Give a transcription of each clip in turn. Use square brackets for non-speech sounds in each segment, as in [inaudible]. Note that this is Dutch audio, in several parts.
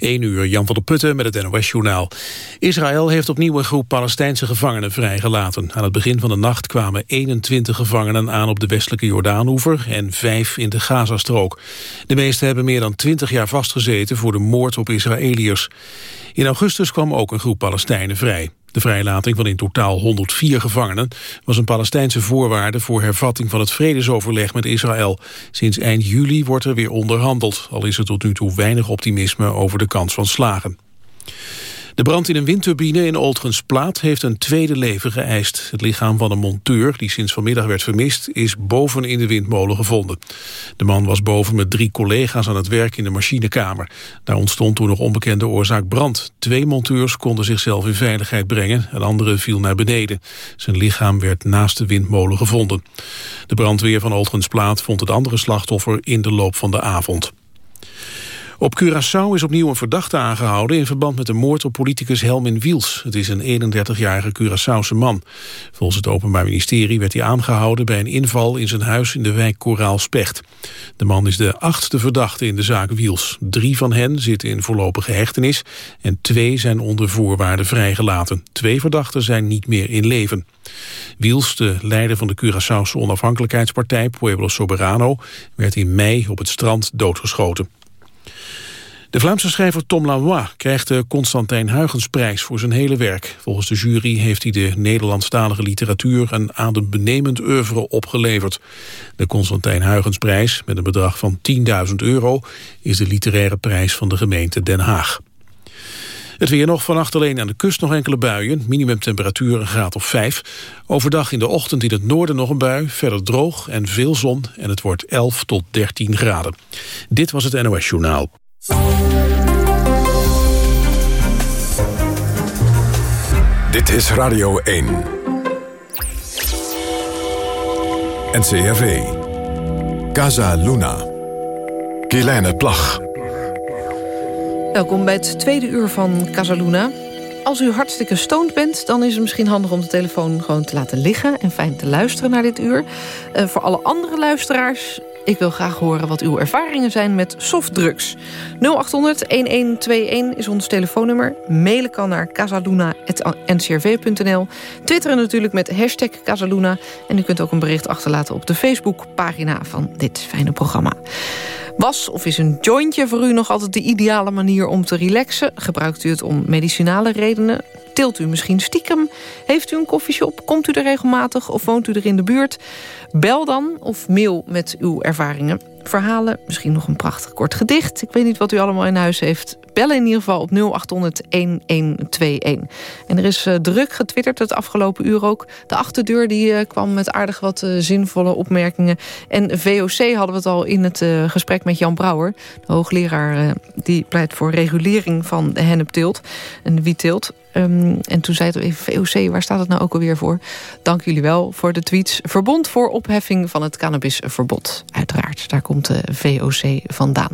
1 uur, Jan van der Putten met het NOS-journaal. Israël heeft opnieuw een groep Palestijnse gevangenen vrijgelaten. Aan het begin van de nacht kwamen 21 gevangenen aan op de westelijke Jordaanoever... en vijf in de Gazastrook. De meeste hebben meer dan 20 jaar vastgezeten voor de moord op Israëliërs. In augustus kwam ook een groep Palestijnen vrij. De vrijlating van in totaal 104 gevangenen was een Palestijnse voorwaarde voor hervatting van het vredesoverleg met Israël. Sinds eind juli wordt er weer onderhandeld, al is er tot nu toe weinig optimisme over de kans van slagen. De brand in een windturbine in Oldgensplaat heeft een tweede leven geëist. Het lichaam van een monteur, die sinds vanmiddag werd vermist, is boven in de windmolen gevonden. De man was boven met drie collega's aan het werk in de machinekamer. Daar ontstond toen nog onbekende oorzaak brand. Twee monteurs konden zichzelf in veiligheid brengen, een andere viel naar beneden. Zijn lichaam werd naast de windmolen gevonden. De brandweer van Oldgensplaat vond het andere slachtoffer in de loop van de avond. Op Curaçao is opnieuw een verdachte aangehouden... in verband met de moord op politicus Helmin Wiels. Het is een 31-jarige Curaçaose man. Volgens het Openbaar Ministerie werd hij aangehouden... bij een inval in zijn huis in de wijk Koraal-Specht. De man is de achtste verdachte in de zaak Wiels. Drie van hen zitten in voorlopige hechtenis... en twee zijn onder voorwaarden vrijgelaten. Twee verdachten zijn niet meer in leven. Wiels, de leider van de Curaçaose onafhankelijkheidspartij Pueblo Soberano... werd in mei op het strand doodgeschoten. De Vlaamse schrijver Tom Lanois krijgt de Constantijn Huygensprijs voor zijn hele werk. Volgens de jury heeft hij de Nederlandstalige literatuur een adembenemend oeuvre opgeleverd. De Constantijn Huygensprijs, met een bedrag van 10.000 euro, is de literaire prijs van de gemeente Den Haag. Het weer nog vannacht alleen aan de kust nog enkele buien. Minimumtemperatuur een graad of 5. Overdag in de ochtend in het noorden nog een bui. Verder droog en veel zon. En het wordt 11 tot 13 graden. Dit was het NOS Journaal. Dit is Radio 1. NCRV. Casa Luna. Kielijne Plag. Welkom bij het tweede uur van Casaluna. Als u hartstikke stoned bent, dan is het misschien handig om de telefoon gewoon te laten liggen... en fijn te luisteren naar dit uur. Uh, voor alle andere luisteraars, ik wil graag horen wat uw ervaringen zijn met softdrugs. 0800-1121 is ons telefoonnummer. Mailen kan naar casaluna.ncrv.nl. Twitteren natuurlijk met hashtag Casaluna. En u kunt ook een bericht achterlaten op de Facebookpagina van dit fijne programma. Was of is een jointje voor u nog altijd de ideale manier om te relaxen? Gebruikt u het om medicinale redenen? Tilt u misschien stiekem? Heeft u een koffieshop? Komt u er regelmatig of woont u er in de buurt? Bel dan of mail met uw ervaringen. Verhalen, misschien nog een prachtig kort gedicht. Ik weet niet wat u allemaal in huis heeft. Bellen in ieder geval op 0800-1121. En er is uh, druk getwitterd het afgelopen uur ook. De achterdeur die, uh, kwam met aardig wat uh, zinvolle opmerkingen. En VOC hadden we het al in het gesprek met Jan Brouwer. De hoogleraar die pleit voor regulering van de hennepteelt en de wietteelt. Um, en toen zei het even VOC, waar staat het nou ook alweer voor? Dank jullie wel voor de tweets. Verbond voor opheffing van het cannabisverbod. Uiteraard, daar komt de VOC vandaan.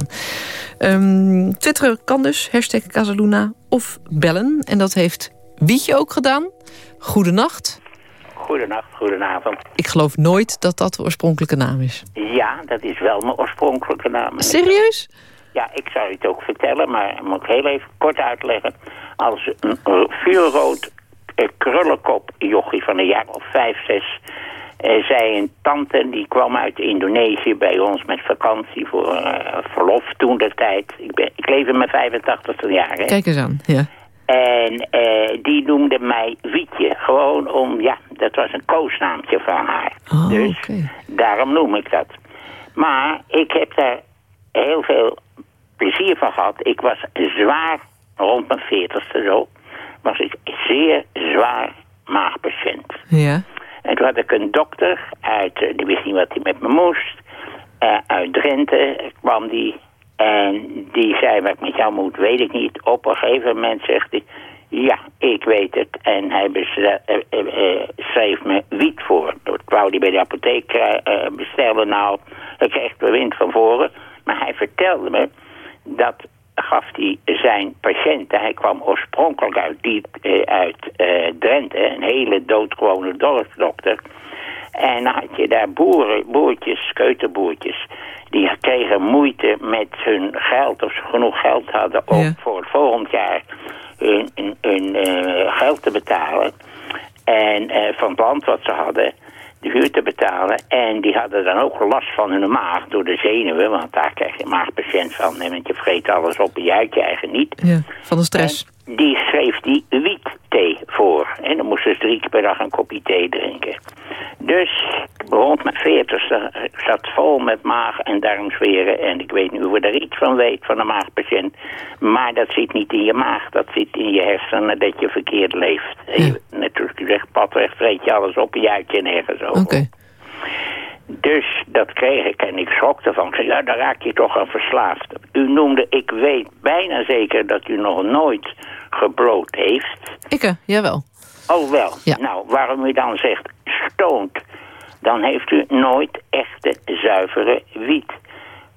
Um, twitteren kan dus, hashtag Casaluna of bellen. En dat heeft Wietje ook gedaan. Goedenacht. Goedenacht, goedenavond. Ik geloof nooit dat dat de oorspronkelijke naam is. Ja, dat is wel mijn oorspronkelijke naam. Serieus? Ja, ik zou het ook vertellen, maar moet ik heel even kort uitleggen. Als een vuurrood krullenkop jochie van een jaar of vijf, zes... Uh, zei een tante, die kwam uit Indonesië bij ons met vakantie voor uh, verlof toen de tijd. Ik, ben, ik leef in mijn 85ste jaar. Hè? Kijk eens aan, ja. En uh, die noemde mij Wietje. Gewoon om, ja, dat was een koosnaamtje van haar. Oh, dus okay. daarom noem ik dat. Maar ik heb daar heel veel plezier van gehad. Ik was zwaar, rond mijn veertigste zo, was ik zeer zwaar maagpatiënt. Ja. En toen had ik een dokter uit, uh, die wist niet wat hij met me moest. Uh, uit Drenthe kwam die. En die zei, wat ik met jou moet, weet ik niet. Op een gegeven moment zegt hij, ja, ik weet het. En hij bestel, uh, schreef me wiet voor. Dat wou hij bij de apotheek bestellen. Nou, ik kreeg bewind van voren. Maar hij vertelde me dat gaf hij zijn patiënten. Hij kwam oorspronkelijk uit, die, uh, uit uh, Drenthe, een hele doodgewone dorpsdokter. En dan had je daar boeren, boertjes, keuterboertjes. Die kregen moeite met hun geld, of ze genoeg geld hadden, Ja. voor volgend jaar hun, hun, hun, eh, geld te betalen. En eh, van het land wat ze hadden, de huur te betalen. En die hadden dan ook last van hun maag door de zenuwen. Want daar krijg je maagpatiënt van. Want je vreet alles op en je uit je eigen niet. Ja, van de stress. En die schreef die wietthee voor. En dan moesten ze drie keer per dag een kopje thee drinken. Dus rond mijn veertigste zat vol met maag- en darmsferen. En ik weet niet of je er iets van weet van een maagpatiënt. Maar dat zit niet in je maag. Dat zit in je hersenen dat je verkeerd leeft. Ja. Natuurlijk, je zegt padrecht vreet je alles op en je uit je nergens over. Oké. Dus dat kreeg ik en ik schrok ervan. Ik zei, ja, daar raak je toch aan verslaafd. U noemde, ik weet bijna zeker dat u nog nooit gebrood heeft. Ikke, jawel. Oh wel. Ja. Nou, waarom u dan zegt stoont, dan heeft u nooit echte zuivere wiet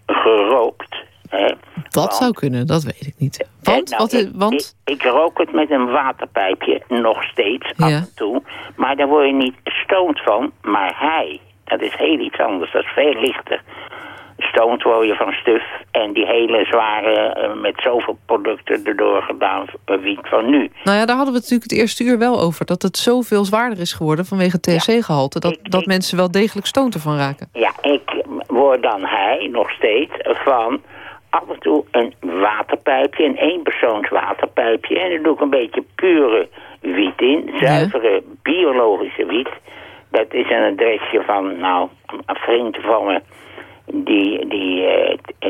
gerookt. Hè? Dat Want- zou kunnen, dat weet ik niet. Want? Eh, nou, wat, ik, want? Ik, ik rook het met een waterpijpje nog steeds af en toe. Maar daar word je niet stoned van. Maar hij, dat is heel iets anders. Dat is veel lichter. Word je van stuf. En die hele zware, eh, met zoveel producten erdoor gedaan eh, wiet van nu. Nou ja, daar hadden we het natuurlijk het eerste uur wel over. Dat het zoveel zwaarder is geworden vanwege het THC-gehalte. Dat, Ik- dat ik- mensen wel degelijk stoont ervan raken. Ja, ik word dan hij nog steeds van af en toe een waterpijpje, een eenpersoons waterpijpje. En dan doe ik een beetje pure wiet in, zuivere biologische wiet. Dat is een adresje van, nou, een vriend van me, die, die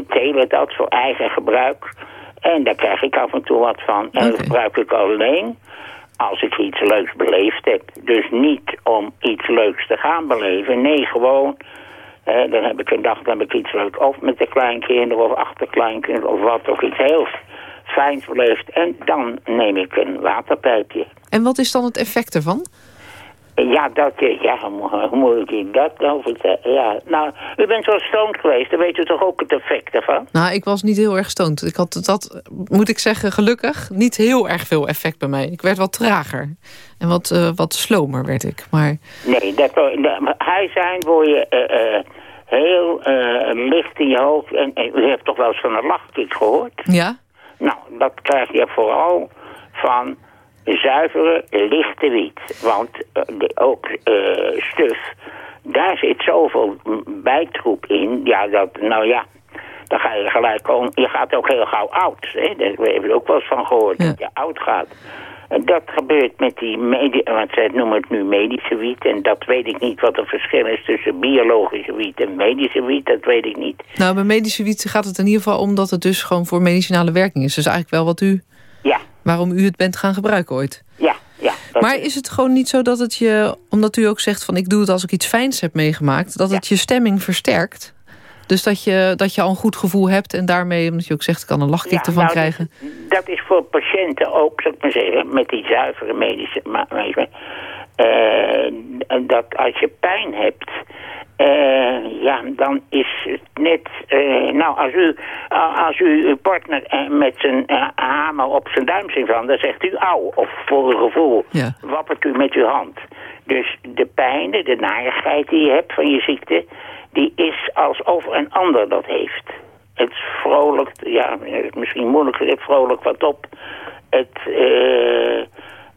telen dat voor eigen gebruik. En daar krijg ik af en toe wat van. En dat gebruik ik alleen als ik iets leuks beleefd heb. Dus niet om iets leuks te gaan beleven. Nee, gewoon. dan heb ik een dag dan heb ik iets leuks. Of met de kleinkinderen of achterkleinkinderen of wat. Of iets heel fijns beleefd. En dan neem ik een waterpijpje. En wat is dan het effect ervan? Ja, dat, eh, ja, hoe moet ik je dat nou vertellen? Ja, nou, u bent zo stoned geweest, dan weet u toch ook het effect ervan? Nou, ik was niet heel erg stoned. Ik had dat, moet ik zeggen, gelukkig niet heel erg veel effect bij mij. Ik werd wat trager. En wat, eh, wat slomer werd ik. Maar Nee, dat, dat, hij zijn word je eh, heel licht in je hoofd. En, en u heeft toch wel eens van een lachkick gehoord? ja, Nou, dat krijg je vooral van zuivere, lichte wiet. Want eh, ook eh, stuf, daar zit zoveel bijtroep in. Ja, dat, nou ja, dan ga je gelijk om. Je gaat ook heel gauw oud. Hè? Daar heb je ook wel eens van gehoord, Ja. dat je oud gaat. En dat gebeurt met die, want zij noemen het nu medische wiet. En dat weet ik niet wat het verschil is tussen biologische wiet en medische wiet. Dat weet ik niet. nou bij medische wiet gaat het in ieder geval om dat het dus gewoon voor medicinale werking is. Dus eigenlijk wel wat u, Ja, waarom u het bent gaan gebruiken ooit. ja, ja. Maar is het gewoon niet zo dat het je, omdat u ook zegt van ik doe het als ik iets fijns heb meegemaakt, dat het je stemming versterkt? Dus dat je, dat je al een goed gevoel hebt en daarmee, omdat je ook zegt, ik kan een lachkick Ja, ervan nou, krijgen. Dat, is voor patiënten ook, zou ik maar zeggen, met die zuivere medische... ma- ma- eh, dat als je pijn hebt, eh, ja, dan is het net... eh, nou, als u, als u uw partner eh, met zijn eh, hamer op zijn duim van, dan zegt u auw, of voor een gevoel Ja. wappert u met uw hand. Dus de pijn, de narigheid die je hebt van je ziekte, die is alsof een ander dat heeft. Het vrolijkt, ja, het is misschien moeilijk gezegd, vrolijk wat op. Het, eh,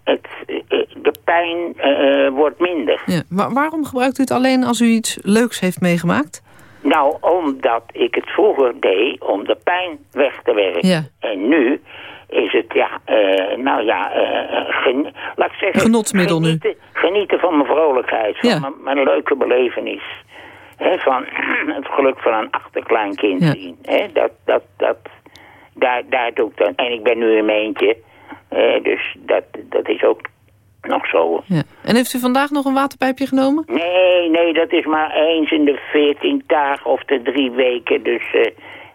het, eh, de pijn eh, wordt minder. Ja. Wa- waarom gebruikt u het alleen als u iets leuks heeft meegemaakt? Nou, omdat ik het vroeger deed om de pijn weg te werken. Ja. En nu is het, ja, eh, nou ja, eh, gen- laat ik zeggen... Genotsmiddel nu. genieten, Genieten van mijn vrolijkheid, van Ja. mijn, mijn leuke belevenis. Hè, van [clears throat] het geluk van een achterkleinkind Ja. zien. Hè, dat, dat, dat, daar, daar doe ik dan. En ik ben nu in mijn eentje. Eh, dus dat, dat is ook nog zo. Ja. En heeft u vandaag nog een waterpijpje genomen? Nee, nee, dat is maar eens in de veertien dagen of de drie weken. Dus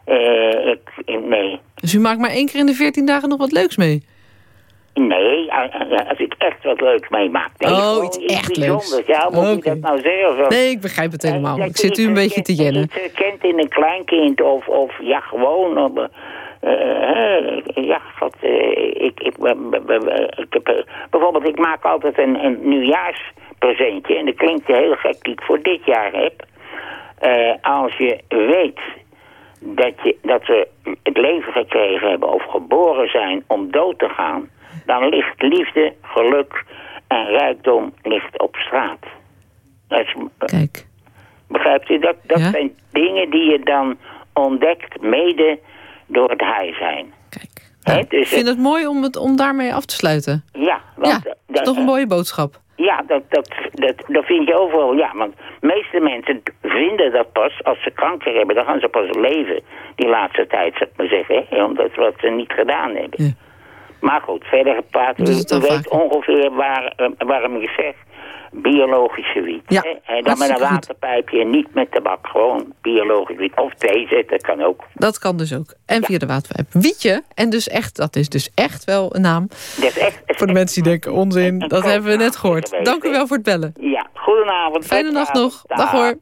eh, ik, ik- nee. Dus u maakt maar één keer in de 14 dagen nog wat leuks mee? Nee, als ik echt wat leuks meemaak. Nee, Oh, gewoon iets echt bijzonders. leuks. Ja, moet Oké. dat nou zeggen? Of? Nee, ik begrijp het helemaal. Ik zit u een beetje te jennen. Iets herkent in een kleinkind of, of ja, gewoon. Op, ja, eh, ik, ik, ben- ben- ben- ik eh, bijvoorbeeld, ik maak altijd een, een nieuwjaarspresentje. En dat klinkt heel gek die ik voor dit jaar heb. Eh, als je weet dat, je, dat we het leven gekregen hebben of geboren zijn om dood te gaan, dan ligt liefde, geluk en rijkdom ligt op straat. Dat is, Kijk. begrijpt u? Dat, dat Ja. zijn dingen die je dan ontdekt mede door het hij zijn. Kijk. Nou, dus ik vind het mooi om, het, om daarmee af te sluiten. Ja, Ja, want, dat dat- is toch een mooie boodschap. Ja, dat, dat, dat, dat vind je overal. Ja, want de meeste mensen vinden dat pas als ze kanker hebben. Dan gaan ze pas leven die laatste tijd, zou ik maar zeggen. Hè? Omdat wat ze niet gedaan hebben. Ja. Maar goed, verder gepraat. Is U, weet ongeveer waar, eh, waarom ik zeg biologische wiet. Ja? En dan met een waterpijpje en niet met tabak. Gewoon biologisch wiet. Of thee zetten, kan ook. Dat kan dus ook. En via de waterpijp. Wietje, en dus echt, dat is dus echt wel een naam. Dat is echt, Voor de mensen die denken, onzin, dat hebben we net gehoord. geweest, Dank u wel voor het bellen. Ja, goedenavond. Fijne nacht nog. Dag Dag. hoor.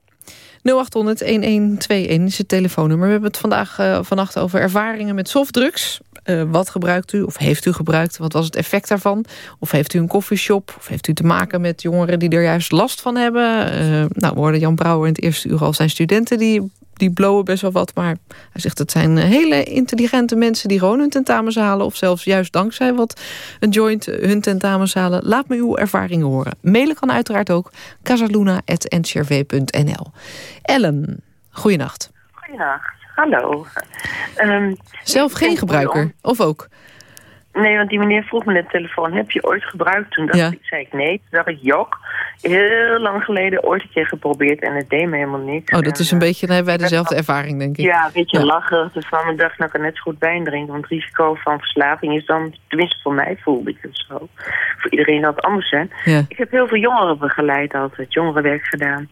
0800-1121 is het telefoonnummer. We hebben het vandaag eh, vannacht over ervaringen met softdrugs. Eh, wat gebruikt u of heeft u gebruikt? Wat was het effect daarvan? Of heeft u een koffieshop? Of heeft u te maken met jongeren die er juist last van hebben? Eh, nou, we hoorden Jan Brouwer in het eerste uur al zijn studenten... die, die blowen best wel wat, maar hij zegt het zijn hele intelligente mensen... die gewoon hun tentamens halen of zelfs juist dankzij wat een joint hun tentamens halen. Laat me uw ervaringen horen. Mailen kan uiteraard ook casaluna.ncrv.nl. Ellen, goeienacht. Goedenacht, hallo. Ehm, Zelf geen gebruiker, of ook? Nee, want die meneer vroeg me net telefoon, heb je ooit gebruikt? Toen dacht Ja. ik, zei ik nee. Toen dacht ik, jok, heel lang geleden ooit een keer geprobeerd en het deed me helemaal niks. Oh, dat En, is een eh, beetje, dan hebben wij dezelfde ervaring, denk ik. Ja, een beetje Ja. lachen. Dus van ik dacht, nou ik kan net zo goed wijn drinken. Want het risico van verslaving is dan, tenminste voor mij voelde ik het zo. Voor iedereen het anders. Ja. Ik heb heel veel jongeren begeleid altijd, jongerenwerk gedaan.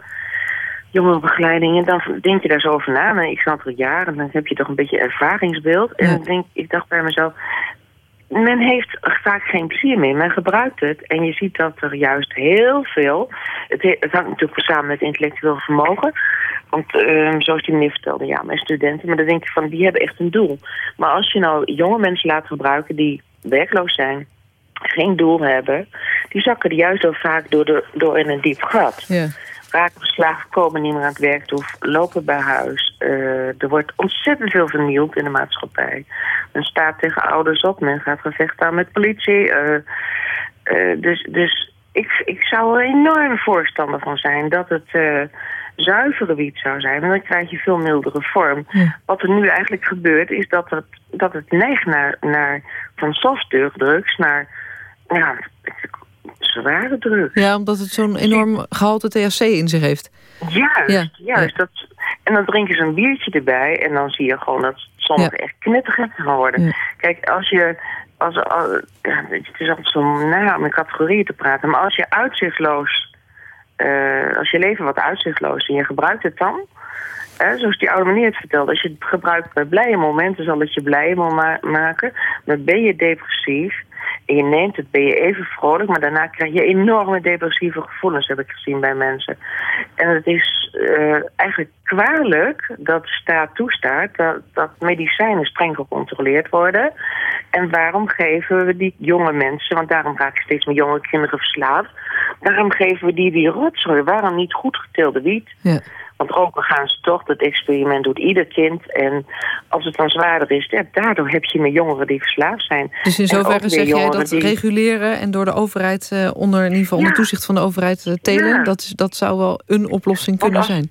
Jongerenbegeleiding, en dan denk je daar zo over na. En ik er jaren, dan heb je toch een beetje ervaringsbeeld. En Ja. ik, denk, ik dacht bij mezelf, men heeft vaak geen plezier mee. Men gebruikt het en je ziet dat er juist heel veel... Het, he- het hangt natuurlijk samen met intellectueel vermogen. Want ehm, zoals die meneer vertelde, ja, mijn studenten... maar dan denk ik van, die hebben echt een doel. Maar als je nou jonge mensen laat gebruiken die werkloos zijn... geen doel hebben... die zakken er juist al vaak door, de, door in een diep gat Ja. Raken verslagen, komen niet meer aan het werk toe, lopen bij huis. Eh, er wordt ontzettend veel vernield in de maatschappij. Men staat tegen ouders op, men gaat gevecht aan met politie. eh, eh, dus dus ik, ik zou er enorm voorstander van zijn dat het zuivere wiet zou zijn. En dan krijg je veel mildere vorm. Ja. Wat er nu eigenlijk gebeurt, is dat het, dat het neigt naar, naar van softdrugs naar ja, zware drugs. ja, omdat het zo'n enorm gehalte THC in zich heeft. Juist, Ja, juist. Dat, en dan drinken ze een biertje erbij en dan zie je gewoon dat sommigen echt knettergek gaan worden. Ja. Kijk, als je, als, het is altijd zo na om in categorieën te praten, maar als je uitzichtloos, eh, als je leven wat uitzichtloos en je gebruikt het dan, hè, zoals die oude meneer het vertelde, als je het gebruikt bij blije momenten zal het je blij maken, maar ben je depressief je neemt het, ben je even vrolijk, maar daarna krijg je enorme depressieve gevoelens, heb ik gezien bij mensen. En het is eh, eigenlijk kwalijk dat staat toestaat dat, dat medicijnen streng gecontroleerd worden. En waarom geven we die jonge mensen, want daarom raken steeds meer jonge kinderen verslaafd, waarom geven we die die rotzooi? Waarom niet goed geteelde wiet? Ja. Want roken gaan ze toch, dat experiment doet ieder kind. En als het dan zwaarder is, ja, daardoor heb je meer jongeren die verslaafd zijn. Dus in zoverre zeg jij dat die- reguleren en door de overheid, eh, onder, in ieder geval onder toezicht van de overheid eh, telen, Ja. dat, is- dat zou wel een oplossing kunnen als- zijn.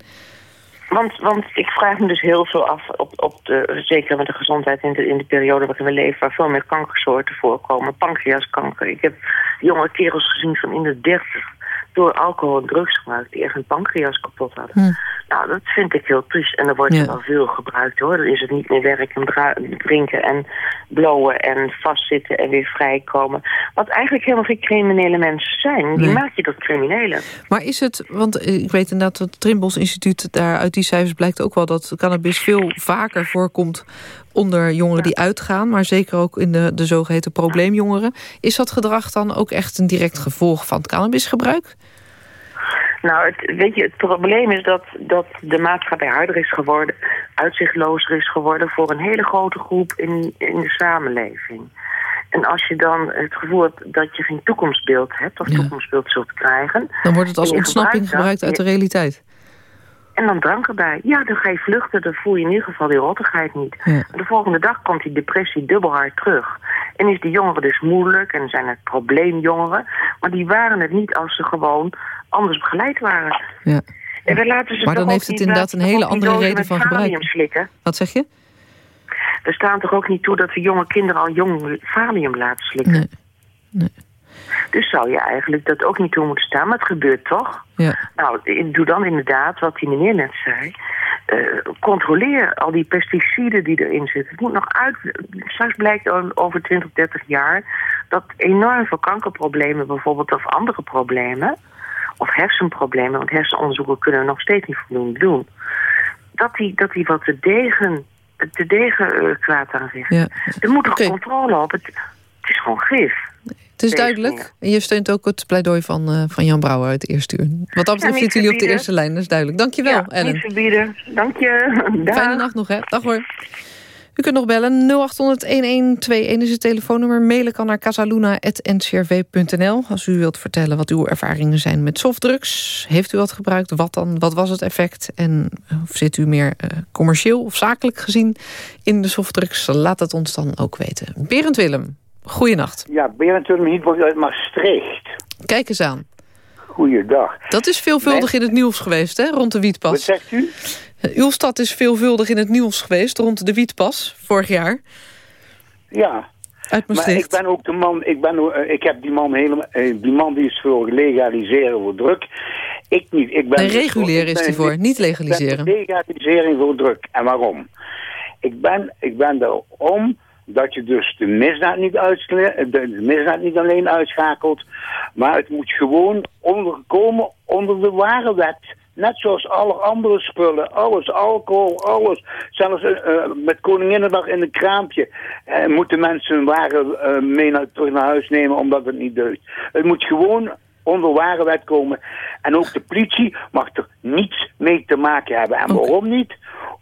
Want, want ik vraag me dus heel veel af, op, op de, zeker met de gezondheid in de, in de periode waarin we leven, waar veel meer kankersoorten voorkomen. Pancreaskanker. Ik heb jonge kerels gezien van in de dertig door alcohol en drugs gebruikt die echt een pancreas kapot hadden. Hm. Nou, dat vind ik heel triest. En er wordt Ja. wel veel gebruikt hoor. Dan is het niet meer werken en drinken en blowen en vastzitten en weer vrijkomen. Wat eigenlijk helemaal geen criminele mensen zijn. Die Nee. maak je tot criminelen. Maar is het, want ik weet inderdaad dat het Trimbos Instituut... daar uit die cijfers blijkt ook wel dat cannabis veel vaker voorkomt... onder jongeren die uitgaan, maar zeker ook in de, de zogeheten probleemjongeren. Is dat gedrag dan ook echt een direct gevolg van het cannabisgebruik? Nou, het, weet je, het probleem is dat, dat de maatschappij harder is geworden, uitzichtlozer is geworden voor een hele grote groep in, in de samenleving. En als je dan het gevoel hebt dat je geen toekomstbeeld hebt, of Ja. toekomstbeeld zult krijgen, Dan wordt het als ontsnapping gebruikt uit de realiteit. En dan drank erbij. Ja, dan ga je vluchten, dan voel je in ieder geval die rottigheid niet. Ja. De volgende dag komt die depressie dubbel hard terug. En is die jongeren dus moeilijk en zijn het probleemjongeren. Maar die waren het niet als ze gewoon anders begeleid waren. Ja. En laten ze Maar dan heeft het niet- inderdaad een hele andere reden van gebruik. slikken. Wat zeg je? Er staat toch ook niet toe dat we jonge kinderen al jong valium laten slikken? Nee. Nee. Dus zou je eigenlijk dat ook niet toe moeten staan, maar het gebeurt toch? Ja. Nou, doe dan inderdaad wat die meneer net zei. Eh, controleer al die pesticiden die erin zitten. Het moet nog uit. Straks blijkt over 20, 30 jaar dat enorm veel kankerproblemen bijvoorbeeld, of andere problemen, of hersenproblemen, want hersenonderzoeken kunnen we nog steeds niet voldoende doen, dat die, dat die wat te degen, te degen eh, kwaad. Ja. Er moet Oké. controle op. Het, het is gewoon gif. Het is duidelijk. En je steunt ook het pleidooi van, eh, van Jan Brouwer uit de eerste uur. Wat dat betreft niet zitten jullie op de eerste lijn, dat is duidelijk. Dankjewel, ja, Ellen. niet verbieden. Dank je. [laughs] Dag. Fijne nacht nog, hè. Dag hoor. U kunt nog bellen. 0800-1121 is het telefoonnummer. Mailen kan naar casaluna.ncrv.nl. Als u wilt vertellen wat uw ervaringen zijn met softdrugs. Heeft u wat gebruikt? Wat dan? Wat was het effect? En of zit u meer eh, commercieel of zakelijk gezien in de softdrugs? Laat het ons dan ook weten. Berend Willem, goeienacht. Ja, Berend Willem Hietburg uit Maastricht. Kijk eens aan. Goeiedag. Dat is veelvuldig in het nieuws geweest, hè, rond de Wat Wietpas. zegt u? Uw stad is veelvuldig in het nieuws geweest rond de Wietpas, vorig jaar, Ja. uit Maar Maastricht. ik ben ook de man, ik, ben, eh, ik heb die man helemaal, eh, die man die is voor legaliseren voor druk. Ik niet. Ik ben Nee, reguleren ik is die voor, niet Ik legaliseren. legalisering voor druk. En waarom? Ik ben, ik ben erom dat je dus de misdaad niet, uitschle- de, misdaad niet alleen uitschakelt, maar het moet gewoon onderkomen onder de ware wet. Net zoals alle andere spullen, alles, alcohol, alles. Zelfs eh, eh, met Koninginnedag in een kraampje eh, moeten mensen hun waren eh, mee naar, terug naar huis nemen omdat het niet deugt. Het moet gewoon onder wet komen. En ook de politie mag er niets mee te maken hebben. En waarom niet?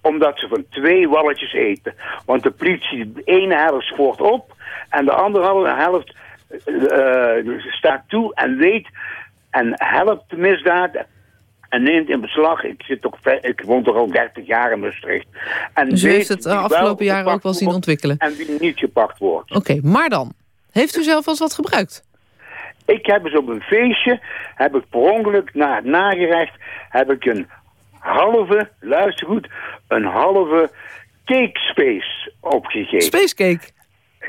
Omdat ze van twee walletjes eten. Want de politie, de ene helft spoort op en de andere helft eh, staat toe en weet en helpt de misdaad en neemt in beslag. Ik, zit toch, ik woon toch al 30 jaar in Maastricht. En Dus u heeft het afgelopen jaren ook wel zien ontwikkelen. En wie niet gepakt wordt. Oké, maar dan. Heeft u zelf wel eens wat gebruikt? Ik heb eens op een feestje, heb ik per ongeluk na het nagerecht, heb ik een halve, luister goed, een halve cake space opgegeven. Spacecake.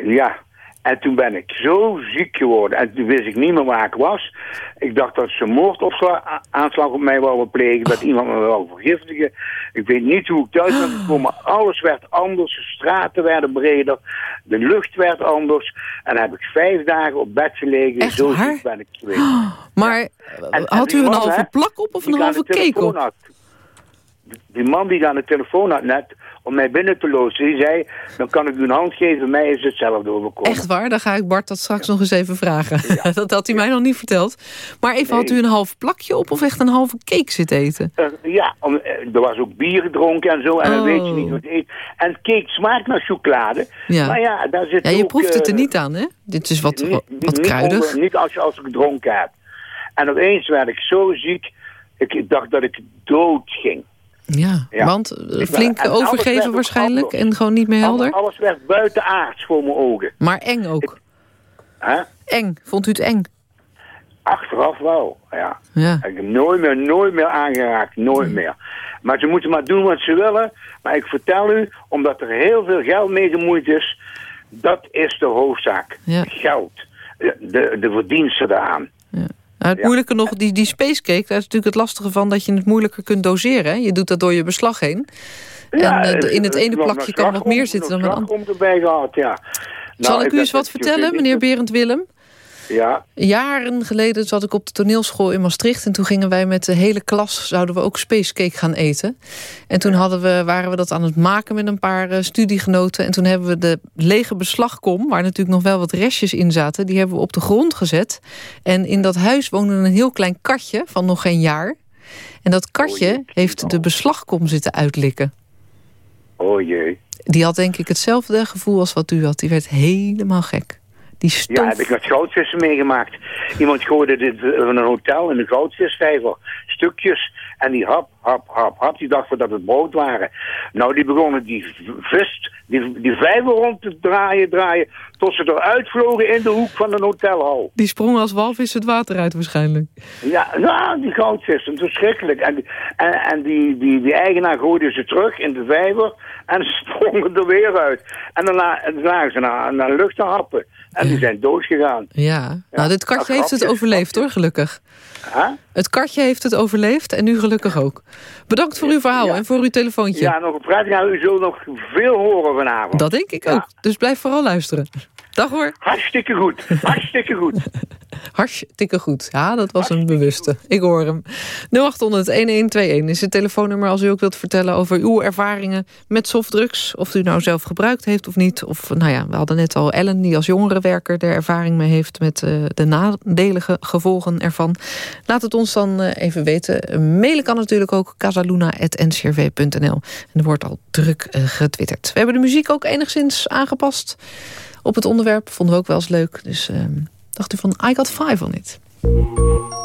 Ja. En toen ben ik zo ziek geworden. En toen wist ik niet meer waar ik was. Ik dacht dat ze een moordaanslag op mij wilden plegen. Dat iemand me wou vergiftigen. Ik weet niet hoe ik thuis ben gekomen. Maar alles werd anders. De straten werden breder. De lucht werd anders. En dan heb ik vijf dagen op bed gelegen. Echt zo waar? ziek ben ik geweest. [gasps] Maar en had u een halve plak op of een halve cake op? had. Die man die aan de telefoon had net om mij binnen te loodsen, die zei, dan kan ik u een hand geven, mij is hetzelfde overkomen. Echt waar? Dan ga ik Bart dat straks nog eens even vragen. [laughs] dat had hij mij nog niet verteld. Maar even, had u een half plakje op of echt een halve cake zitten eten? Eh, ja, om, eh, er was ook bier gedronken en zo. En dan Oh. weet je niet wat het eet. En cake smaakt naar chocolade. Ja. Maar ja, daar zit Ja, je ook, proeft het er eh, niet aan, hè? Dit is wat, niet- wat, wat kruidig. onder- niet als je als ik gedronken heb. En opeens werd ik zo ziek. Ik dacht dat ik dood ging. Ja, Ja. want eh, flink en overgeven waarschijnlijk en gewoon niet meer helder. alles werd buitenaards voor mijn ogen. Maar eng ook. Hè? Eng. Vond u het eng? Achteraf wel, ja. Ja. Ik heb nooit meer, nooit meer aangeraakt. Nooit Hmm. meer. Maar ze moeten maar doen wat ze willen. Maar ik vertel u, omdat er heel veel geld mee gemoeid is... dat is de hoofdzaak. Ja. Geld. De, de verdiensten daaraan. Nou, het moeilijke nog, die, die spacecake, daar is natuurlijk het lastige van... dat je het moeilijker kunt doseren. hè. Je doet dat door je beslag heen. Ja, en eh, in het ene nog plakje kan slagroom- meer zitten dan nog een ander. slagroom erbij gehad, ja. Zal Nou, ik u eens wat vertellen, meneer Berend Willem? Ja, Jaren geleden zat ik op de toneelschool in Maastricht... en toen gingen wij met de hele klas, zouden we ook spacecake gaan eten. En toen hadden we, waren we dat aan het maken met een paar eh, studiegenoten... en toen hebben we de lege beslagkom, waar natuurlijk nog wel wat restjes in zaten... die hebben we op de grond gezet. En in dat huis woonde een heel klein katje van nog geen jaar. En dat katje jee. heeft de beslagkom zitten uitlikken. oh jee. Die had denk ik hetzelfde gevoel als wat u had. Die werd helemaal gek. Die Ja, heb ik met goudvissen meegemaakt. Iemand gooide dit van een hotel in een goudvisvijver. Stukjes. En die hap, hap, hap, hap, die dachten dat het brood waren. Nou, die begonnen die vist, die, die vijver rond te draaien, draaien, tot ze eruit vlogen in de hoek van een hotelhal. Die sprongen als walvis het water uit waarschijnlijk. Ja, nou, die goudvissen, verschrikkelijk. En, en, en die, die, die eigenaar gooide ze terug in de vijver en [laughs] ze sprongen er weer uit. En daarna lagen ze naar, naar lucht te happen. En die zijn doodgegaan. Ja, nou dit kartje heeft het overleefd hoor, gelukkig. Huh? Het kartje heeft het overleefd en nu gelukkig ook. Bedankt voor uw verhaal en voor uw telefoontje. Ja, nog een praat. Nou, u zult nog veel horen vanavond. Dat denk ik ook. Dus blijf vooral luisteren. Dag hoor. Hartstikke goed. Hartstikke goed. [laughs] Hartstikke goed. Ja, dat was een bewuste. Ik hoor hem. 0800-1121 is het telefoonnummer als u ook wilt vertellen over uw ervaringen met softdrugs. Of u nou zelf gebruikt heeft of niet. Of nou ja, we hadden net al Ellen die als jongerenwerker er ervaring mee heeft met uh, de nadelige gevolgen ervan. Laat het ons dan uh, even weten. Mailen kan natuurlijk ook casaluna.ncrv.nl. En er wordt al druk uh, getwitterd. We hebben de muziek ook enigszins aangepast op het onderwerp. Vonden we ook wel eens leuk. Dus uh, dacht u van I Got Five on it. On.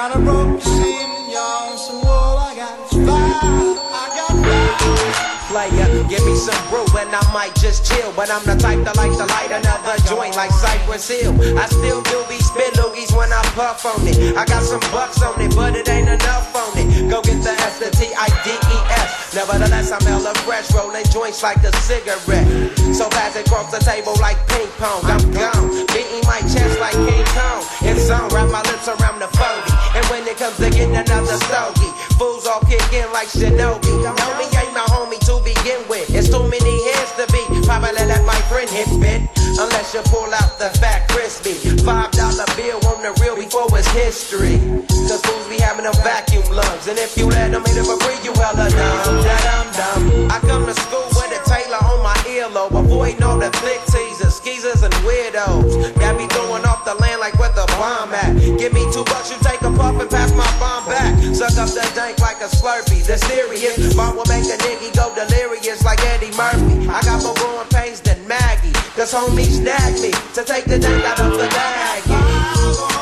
Of broke, see me, y'all. So all I got is five. I got five player. Give me some brew and I might just chill. But I'm the type that like to light another joint like Cypress Hill. I still do be spit loogies when I puff on it. I got some bucks on it, but it ain't enough on it. Go get the S, the T, I, D, E, S. Nevertheless, I'm hella fresh, rolling joints like a cigarette. So pass it across the table like ping pong. I'm gone, beating my chest like King Kong. It's on, wrap my lips around the phony. And when it comes to getting another stogie, fools all kick in like Shinobi. Know me ain't my homie to begin with. It's too many hands to be. Probably let my friend hit bit. Unless you pull out the fat crispy. Five dollar bill on the real before it's history. Cause fools be having them vacuum lungs. And if you let them hit it for free, you hella dumb. Da dum dum. I come to school with a Taylor on my earlobe. Avoiding all the flick teasers, skeezers, and weirdos. Got me throwing off the land like where the bomb at. Give me two bucks, you puff and pass my bomb back. Suck up the dank like a slurpee. The serious bomb will make a nigga go delirious like Eddie Murphy. I got more growing pains than Maggie. Cause homies snagged me to take the dank out of the bag.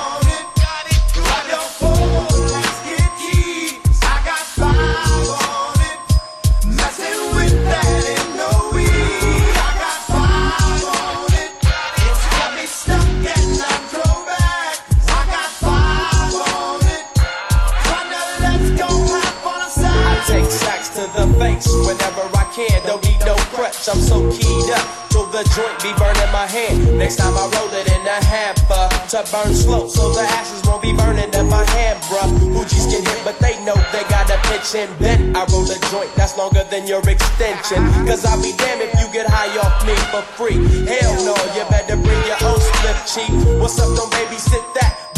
Joint be burning my hand. Next time I roll it in a hamper to burn slow, so the ashes won't be burning in my hand, bruh. Hoogies get hit, but they know they got a pitch and bent. I roll a joint that's longer than your extension. Cause I'll be damned if you get high off me for free. Hell no, you better bring your own slip cheap. What's up, don't babysit that?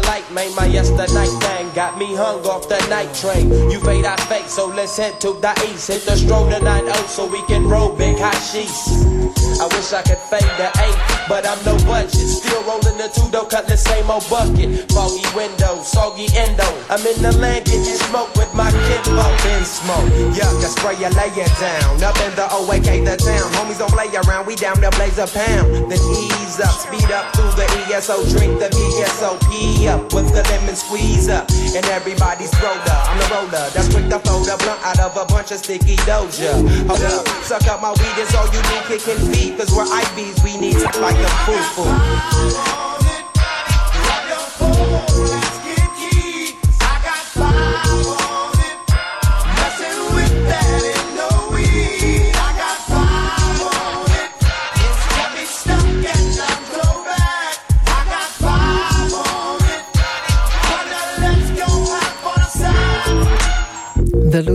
The light. My yesterday thing got me hung off the night train. You fade, I fake, so let's head to the east. Hit the stroll tonight, oh, so we can roll big hot sheets. I wish I could fade the eight, but I'm no budget. Still rolling the two though, cut the same old bucket. Foggy window, soggy endo. I'm in the land getting smoke with my smoke, yuck, I spray you, lay it down. Up in the OAK, the town. Homies don't play around, we down to blaze a pound. Then ease up, speed up through the ESO, drink the BSOP up with the lemon squeeze up. And everybody's roller, I'm the roller. That's quick to fold a blunt out of a bunch of sticky doja. Hold up, suck up my weed, it's all you need, kicking feet. Cause we're IBs, we need to like a foo-foo.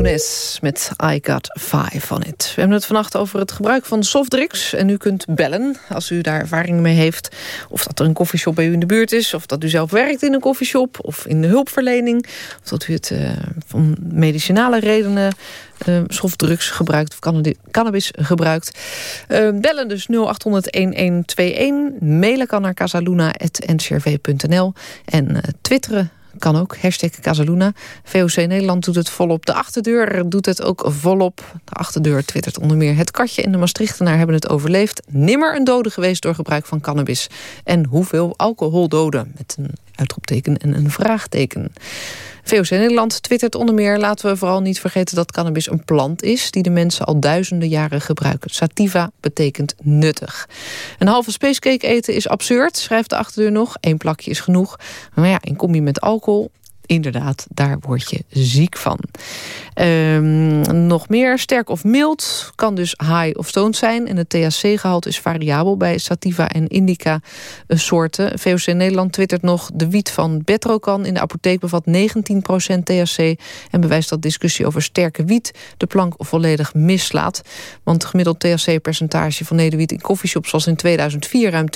Met I Got Five on It. We hebben het vannacht over het gebruik van softdrinks. En u kunt bellen als u daar ervaring mee heeft. Of dat er een koffieshop bij u in de buurt is. Of dat u zelf werkt in een koffieshop. Of in de hulpverlening. Of dat u het uh, van medicinale redenen uh, softdrugs gebruikt. Of cannabis gebruikt. Uh, bellen dus 0800-1121. Mailen kan naar casaluna.ncrv.nl. En uh, twitteren kan ook, hashtag Casaluna. VOC Nederland doet het volop. De achterdeur doet het ook volop. De achterdeur twittert onder meer... het katje en de Maastrichtenaar hebben het overleefd. Nimmer een dode geweest door gebruik van cannabis. En hoeveel alcoholdoden? Met een uitroepteken en een vraagteken. VOC Nederland twittert onder meer... laten we vooral niet vergeten dat cannabis een plant is... die de mensen al duizenden jaren gebruiken. Sativa betekent nuttig. Een halve spacecake eten is absurd, schrijft de achterdeur nog. Eén plakje is genoeg. Maar ja, in combi met alcohol inderdaad, daar word je ziek van. Um, nog meer, sterk of mild, kan dus high of stoned zijn. En het THC-gehalte is variabel bij sativa en indica soorten. VOC Nederland twittert nog... de wiet van Betrocan in de apotheek bevat 19% THC... en bewijst dat discussie over sterke wiet de plank volledig mislaat. Want het gemiddeld THC-percentage van nederwiet in coffeeshops... was in 2004 ruim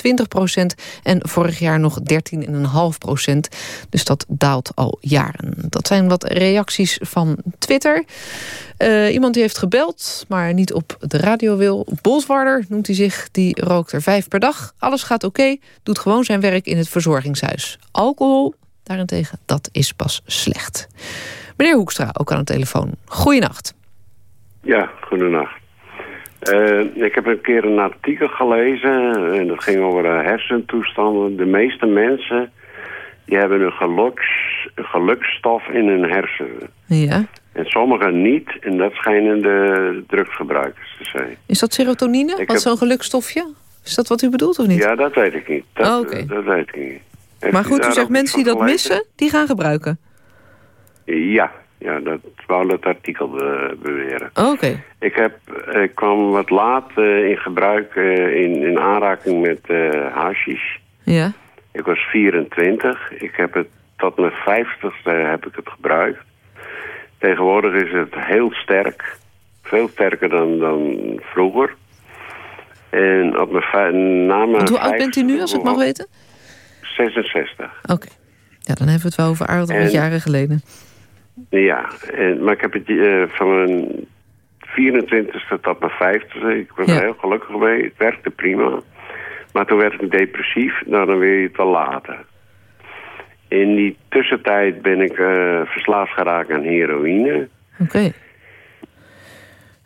20% en vorig jaar nog 13,5%. Dus dat daalt al jaren. Dat zijn wat reacties van Twitter. Uh, iemand die heeft gebeld, maar niet op de radio wil. Bolswarder noemt hij zich, die rookt er vijf per dag. Alles gaat oké, doet gewoon zijn werk in het verzorgingshuis. Alcohol, daarentegen, dat is pas slecht. Meneer Hoekstra, ook aan de telefoon. Goeienacht. Ja, goedenacht. Uh, ik heb een keer een artikel gelezen en dat ging over hersentoestanden. De meeste mensen die hebben een, geluks, een geluksstof in hun hersenen. Ja. En sommigen niet, en dat schijnen de drugsgebruikers te zijn. Is dat serotonine, ik wat heb... zo'n gelukstofje? Is dat wat u bedoelt of niet? Ja, dat weet ik niet. Dat, oh, okay. dat weet ik niet. Heeft maar goed, u zegt mensen die dat missen, die gaan gebruiken? Ja, ja dat wou dat artikel be beweren. Oh, Oké. Ik, heb, ik kwam wat laat uh, in gebruik, uh, in, in aanraking met uh, hashish. Ja. Ik was 24. Ik heb het tot mijn 50ste heb ik het gebruikt. Tegenwoordig is het heel sterk. Veel sterker dan, dan vroeger. En op mijn, na mijn hoe oud bent u nu, als ik mag weten? 66. Oké. Ja, dan hebben we het wel over aardig jaren geleden. Ja, en, maar ik heb het uh, van mijn 24ste tot mijn 50ste. Ik Ja. er heel gelukkig mee. Het werkte prima. Maar toen werd ik depressief. Nou, dan weer je te laten. In die tussentijd ben ik eh, verslaafd geraakt aan heroïne. Oké.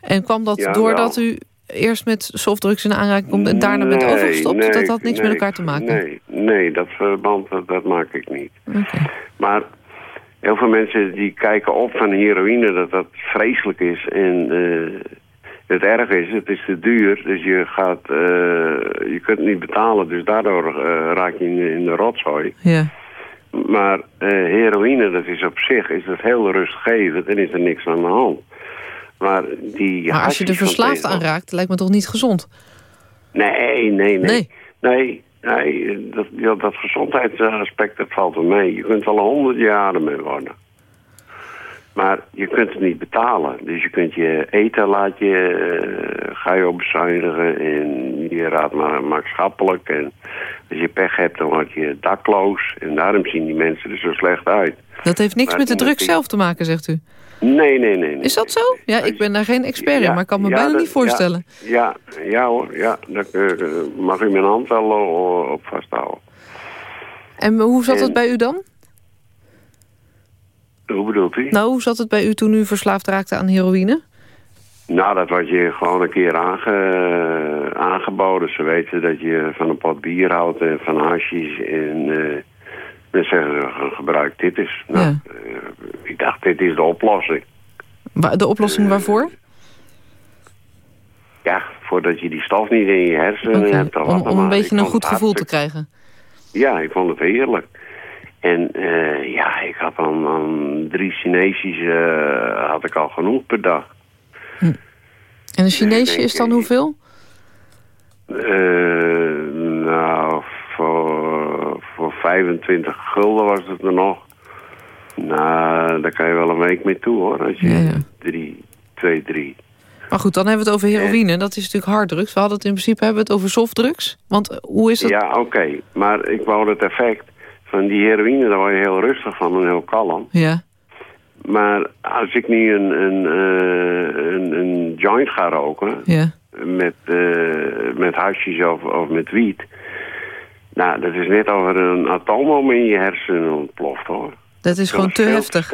En kwam dat Ja, doordat wel. u eerst met softdrugs in aanraking komt... en daarna bent Nee, overgestopt? nee, dat had niks nee, met elkaar te maken? Nee, nee dat verband dat, dat maak ik niet. Oké. Maar heel veel mensen die kijken op van heroïne dat dat vreselijk is. En eh, het erg is, het is te duur. Dus je, gaat, eh, je kunt het niet betalen. Dus daardoor eh, raak je in, de- in de rotzooi. Ja. Maar eh, heroïne, dat is op zich is dat heel rustgevend en is er niks aan de hand. Maar die Maar als je er verslaafd aan raakt, lijkt me toch niet gezond? Nee, nee, nee. Nee. Nee, nee, dat, dat gezondheidsaspect dat valt wel mee. Je kunt wel honderd jaren mee worden. Maar je kunt het niet betalen. Dus je kunt je eten laat je, eh, ga je op bezuinigen en je raadt maar maatschappelijk. En als je pech hebt, dan word je dakloos. En daarom zien die mensen er zo slecht uit. Dat heeft niks Maar met de druk die- zelf te maken, zegt u. Nee, nee, nee. nee Is dat zo? Ja, ik ben daar geen expert in, maar ik kan me ja, bijna dat- niet voorstellen. Ja, ja, ja hoor, ja. Daar eh, mag u mijn hand wel eh, op vasthouden. En hoe zat het En- bij u dan? Hoe bedoelt u? Nou, hoe zat het bij u toen u verslaafd raakte aan heroïne? Nou, dat wordt je gewoon een keer aange, aangeboden. Ze weten dat je van een pot bier houdt en van hashish. En dan zeggen ze, gebruik dit eens. Nou, Ja. eh, ik dacht, dit is de oplossing. De oplossing Eh, waarvoor? Ja, voordat je die stof niet in je hersenen hebt. Om, om een beetje een goed gevoel te krijgen. Ja, ik vond het heerlijk. En eh, ja, ik had dan, dan drie Chinesische eh, had ik al genoeg per dag. En een Chineesje denk is dan hoeveel? Eh, nou, voor, voor 25 gulden was het er nog. Nou, daar kan je wel een week mee toe hoor. Als je, Ja, ja. drie, twee, drie. Maar goed, dan hebben we het over heroïne. Dat is natuurlijk harddrugs. We hadden het in principe hebben we het over softdrugs. Want hoe is dat? Ja, oké. Maar ik wou het effect van die heroïne, daar word je heel rustig van en heel kalm. Ja. Maar als ik nu een, een, eh, een, een joint ga roken, Ja. met, eh met hashish of, of met wiet... Nou, dat is net over een atoombom in je hersenen ontploft, hoor. Dat is gewoon te heftig.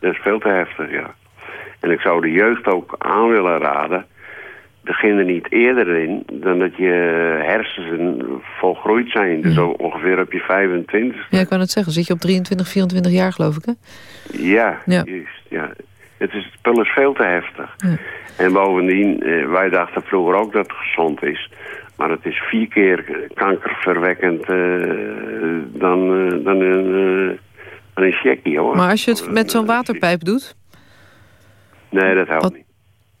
Dat is veel te heftig, ja. En ik zou de jeugd ook aan willen raden... begin er niet eerder in dan dat je hersenen volgroeid zijn. Dus ongeveer op je 25. Ja, ik wou net zeggen. Zit je op 23, 24 jaar geloof ik, hè? Ja, Ja. juist. Ja. Het, is, het spul is veel te heftig. Ja. En bovendien, eh, wij dachten vroeger ook dat het gezond is. Maar het is vier keer kankerverwekkend eh, dan, eh, dan een, uh, een checkie, hoor. Maar als je het met zo'n waterpijp doet... Nee, dat helpt niet.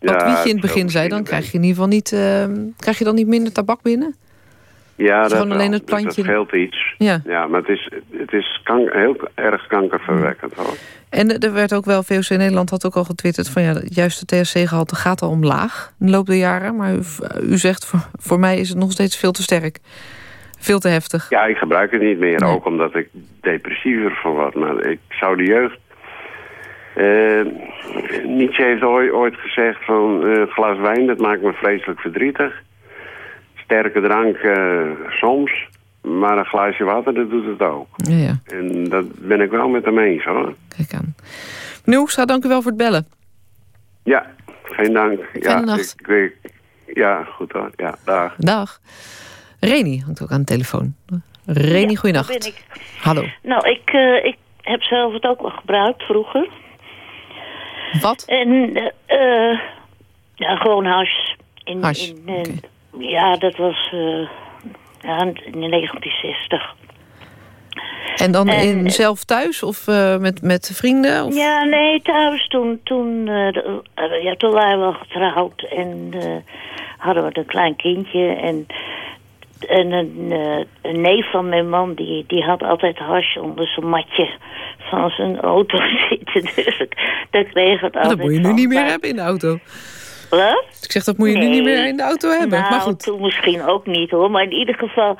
Wat Ja, Wietje in het begin zei, dan krijg je in ieder geval niet... eh, krijg je dan niet minder tabak binnen? Ja, dat gewoon alleen het plantje- dat scheelt iets. Ja. maar het is, het is heel erg kankerverwekkend, hoor. En er werd ook wel, VOC Nederland had ook al getwitterd... van ja, het juiste THC-gehalte gaat al omlaag in de loop der jaren. Maar u, u zegt, voor, voor mij is het nog steeds veel te sterk. Veel te heftig. Ja, ik gebruik het niet meer, Nee. ook omdat ik depressiever van word. Maar ik zou de jeugd... Eh, Nietzsche heeft ooit, ooit gezegd van eh, een glas wijn, dat maakt me vreselijk verdrietig. Sterke drank eh, soms, maar een glaasje water, dat doet het ook. Ja, ja, En dat ben ik wel met hem eens, hoor. kijk aan. Meneer Hoekstra, dank u wel voor het bellen. Ja, geen dank. Ja, Fijne nacht. Ik, ik- ja, goed hoor. Ja, dag. Dag. Reni hangt ook aan de telefoon. Reni, Ja, goeienacht. ben ik. Hallo. Nou, ik, eh, ik heb zelf het ook wel gebruikt vroeger. Wat? En eh, eh, ja, gewoon hash. In, Hash, in, eh, Ja, dat was ja, in 1960. En dan En- in, zelf thuis of met, met vrienden? Of? Ja, nee, thuis toen, toen, ja, toen waren we getrouwd en hadden we een klein kindje. En, en een, eh, een neef van mijn man, die, die had altijd hash onder zijn matje van zijn auto [laughs] zitten. Dus ik, daar kreeg het altijd dat moet je nu niet meer hebben in de auto. Wat? Ik zeg, dat moet je nu niet meer in de auto hebben. Nou, maar goed. toen misschien ook niet hoor. Maar in ieder geval...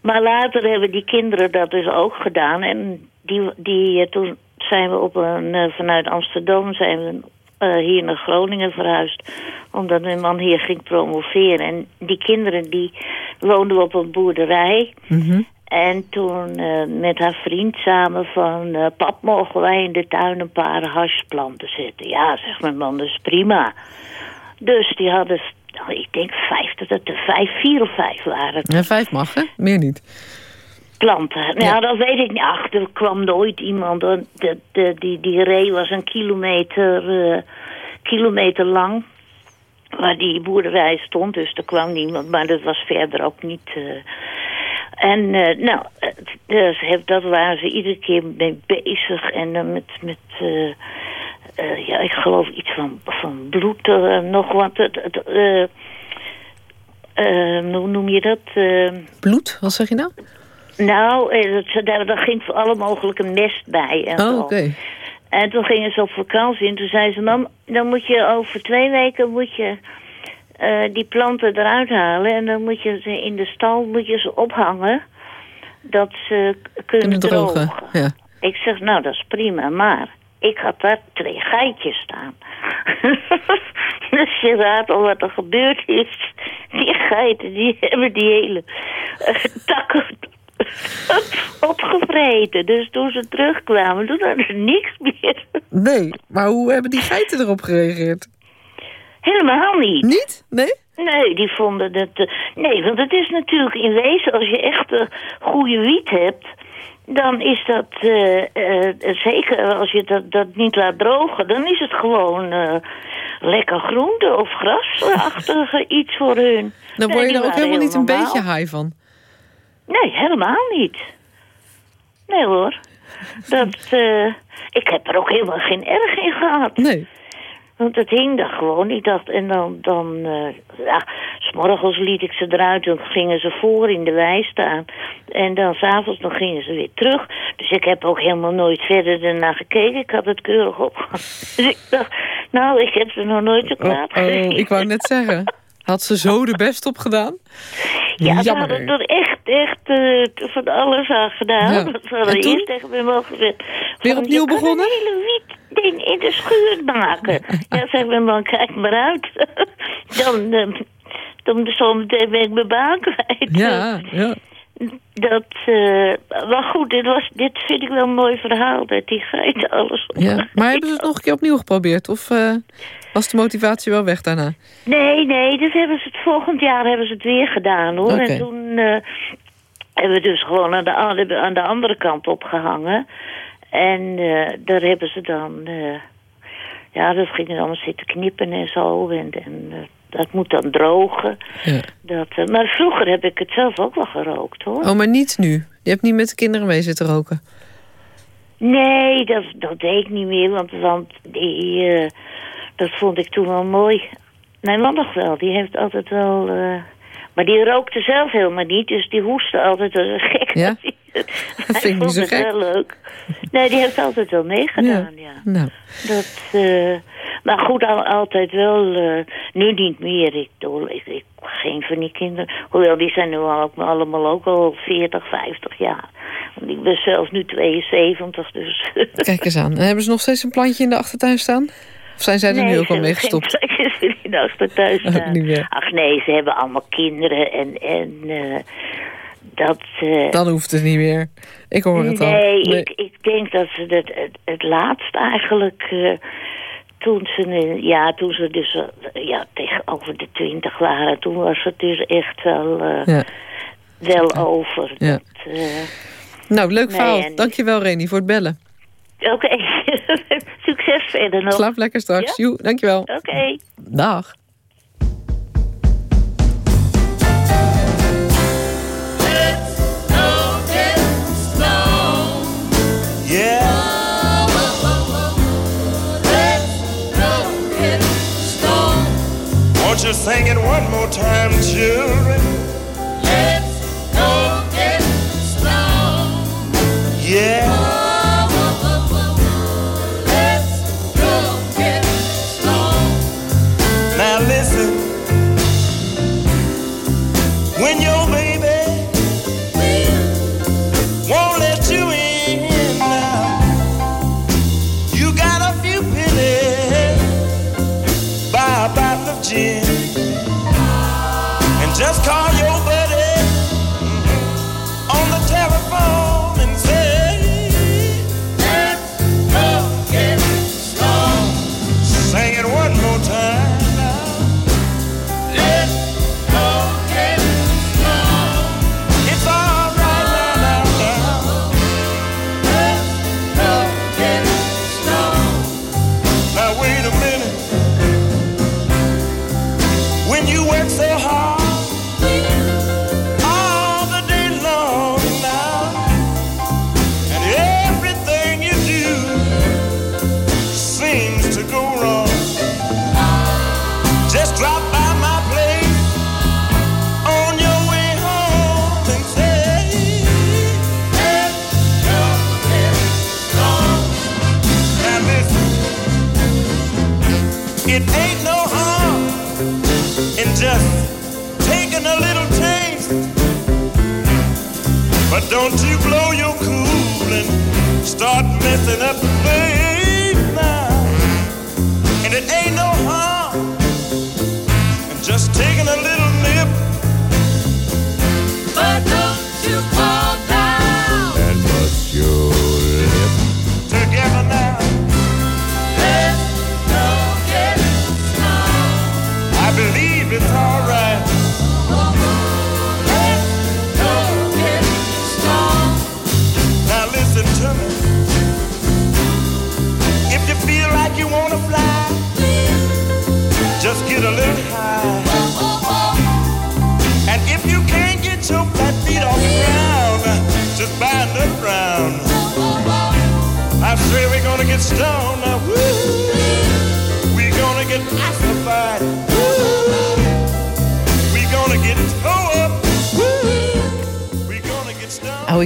Maar later hebben die kinderen dat dus ook gedaan. En die, die, eh, toen zijn we op een, eh, vanuit Amsterdam zijn we eh, hier naar Groningen verhuisd. Omdat mijn man hier ging promoveren. En die kinderen die woonden op een boerderij. Mhm. En toen eh, met haar vriend samen van... eh, pap, mogen wij in de tuin een paar hashplanten zetten? Ja, zegt mijn man, dat is prima. Dus die hadden, nou, ik denk vijf, dat het er vijf, vier of vijf waren Ja, vijf mag, hè? Meer niet. Planten. Nou, Ja. dat weet ik niet. Ach, er kwam nooit iemand. De, de, die, die ree was een kilometer, eh, kilometer lang. Waar die boerderij stond, dus er kwam niemand. Maar dat was verder ook niet... eh. en eh, nou, dus dat waren ze iedere keer mee bezig. En dan met... met ja, ik geloof iets van, van bloed, nog wat. Hoe noem je dat? Bloed, wat zeg je nou? Nou, eh, dat- daar, daar ging voor alle mogelijke mest bij. En, Oh, zo. oké. en toen gingen ze op vakantie en toen zei ze... Mam, dan moet je over twee weken moet je, eh, die planten eruit halen... en dan moet je ze in de stal moet je ze ophangen... dat ze kunnen, drogen. Ja. Ik zeg, nou, dat is prima, maar ik had daar twee geitjes staan. [laughs] dus je raadt al wat er gebeurd is. Die geiten, die hebben die hele eh, takken [laughs] opgevreten. Dus toen ze terugkwamen, toen hadden ze niks meer. Nee, maar hoe hebben die geiten erop gereageerd? Helemaal niet. Niet? Nee? Nee, die vonden dat... eh, nee, want het is natuurlijk in wezen, als je echt een goede wiet hebt... dan is dat, eh, eh, zeker als je dat, dat niet laat drogen... dan is het gewoon lekker groente of grasachtige [laughs] iets voor hun. Dan word je er ook helemaal niet een beetje high van. Nee, helemaal niet. Nee hoor. Dat, eh, ik heb er ook helemaal geen erg in gehad. Nee. Want het hing daar gewoon. Ik dacht, en dan, dan eh, ja, s'morgens liet ik ze eruit. Dan gingen ze voor in de wei staan. En dan s'avonds dan gingen ze weer terug. Dus ik heb ook helemaal nooit verder ernaar gekeken. Ik had het keurig opgehad. [laughs] Dus ik dacht, Nou, ik heb ze nog nooit zo Oh, kwaad oh, ik wou net zeggen. Had ze zo de best op gedaan? Ja, ze Jammer. hadden er echt, echt eh, van alles aan gedaan. Ja. Want Ze hadden En toen? eerst tegen mogen gezegd... Weer opnieuw begonnen? een hele wiet ding in de schuur maken. ja, zeg mijn man, kijk maar uit. [laughs] dan, eh, dan zometeen ben ik mijn baan kwijt. Ja, ja. Dat, eh, maar goed, dit, was, dit vind ik wel een mooi verhaal. Dat die geiten alles op. ja. Maar hebben ze het nog een keer opnieuw geprobeerd? Of eh, was de motivatie wel weg daarna? Nee, nee, dus hebben ze het volgend jaar hebben ze het weer gedaan hoor. En toen eh, hebben we dus gewoon aan de, aan- de andere kant opgehangen. En daar hebben ze dan, ja, dat ging dan zitten knippen en zo. En, en dat moet dan drogen. Ja. Dat, eh, maar vroeger heb ik het zelf ook wel gerookt hoor. Oh, maar niet nu. Je hebt niet met de kinderen mee zitten roken. Nee, dat, dat deed ik niet meer, want, want die, eh, dat vond ik toen wel mooi. Mijn man nog wel, die heeft altijd wel... eh, maar die rookte zelf helemaal niet, dus die hoestte altijd als een gek. Ja? [laughs] Hij vind ik niet vond zo het gek. wel leuk. Nee, die heeft altijd wel meegedaan, ja. Nou, Dat, maar goed, al, altijd wel, eh, nu niet meer. Ik, bedoel, ik, ik, geen van die kinderen. Hoewel, die zijn nu al, allemaal ook al 40, 50 jaar. Want ik ben zelfs nu 72, dus... [laughs] kijk eens aan. En hebben ze nog steeds een plantje in de achtertuin staan? Of zijn zij er nu ook al mee gestopt? [laughs] Zit in de achtertuin [laughs] staan. niet. Ach nee, ze hebben allemaal kinderen en, en eh, dat... eh, Dan hoeft het niet meer. Ik hoor het al. nee, Ik, ik denk dat ze het, het, het laatst eigenlijk... toen ze, ja, toen ze dus eh, ja, tegenover de twintig waren... toen was het dus echt wel, eh, Ja. wel over. Ja. Dat, eh, Nou, leuk Nee, verhaal. en- Dankjewel, Reni, voor het bellen. Oké, [laughs] succes verder nog. Slaap lekker straks. Ja? Joe, dankjewel. Oké. Dag. Won't you sing it one more time, children? Let's go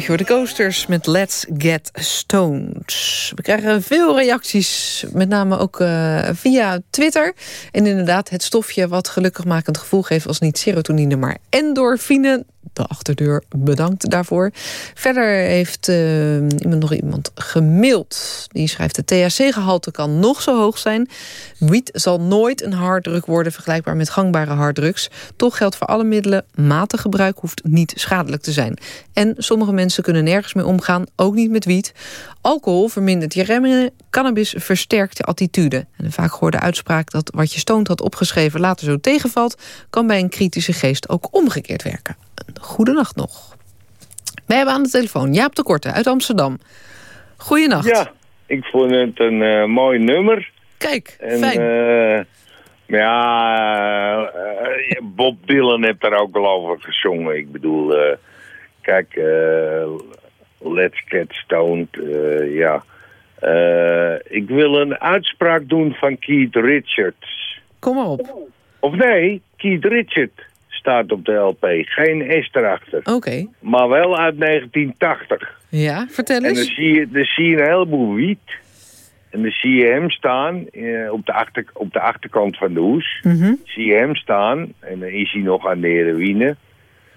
voor de coasters met Let's Get Stoned. We krijgen veel reacties, met name ook uh, via Twitter. En inderdaad, het stofje wat gelukkigmakend gevoel geeft... was niet serotonine, maar endorfine de achterdeur. Bedankt daarvoor. Verder heeft uh, iemand nog iemand gemaild. Die schrijft... de THC-gehalte kan nog zo hoog zijn. Wiet zal nooit een harddruk worden... vergelijkbaar met gangbare harddrugs. Toch geldt voor alle middelen... matig gebruik hoeft niet schadelijk te zijn. En sommige mensen kunnen nergens mee omgaan. Ook niet met wiet. Alcohol vermindert je remmingen. Cannabis versterkt je attitude. En de vaak gehoorde uitspraak dat wat je stoont had opgeschreven... later zo tegenvalt... kan bij een kritische geest ook omgekeerd werken. Goedenacht nog. Wij hebben aan de telefoon Jaap de Korte uit Amsterdam. Goedenacht. Ja, ik vond het een uh, mooi nummer. Kijk, en, fijn. Uh, ja, uh, Bob Dylan heeft daar ook al over gezongen. Ik bedoel, kijk, Let's Get Stoned, ja. ik wil een uitspraak doen van Keith Richards. Kom maar op. Of nee, Keith Richards staat op de LP. Geen S erachter. Oké. Maar wel uit 1980. Ja, vertel eens. En dan zie je, dan zie je een heleboel wiet. En dan zie je hem staan eh, op, de achter, op de achterkant van de hoes. Mm -hmm. Zie je hem staan en dan is hij nog aan de heroïne.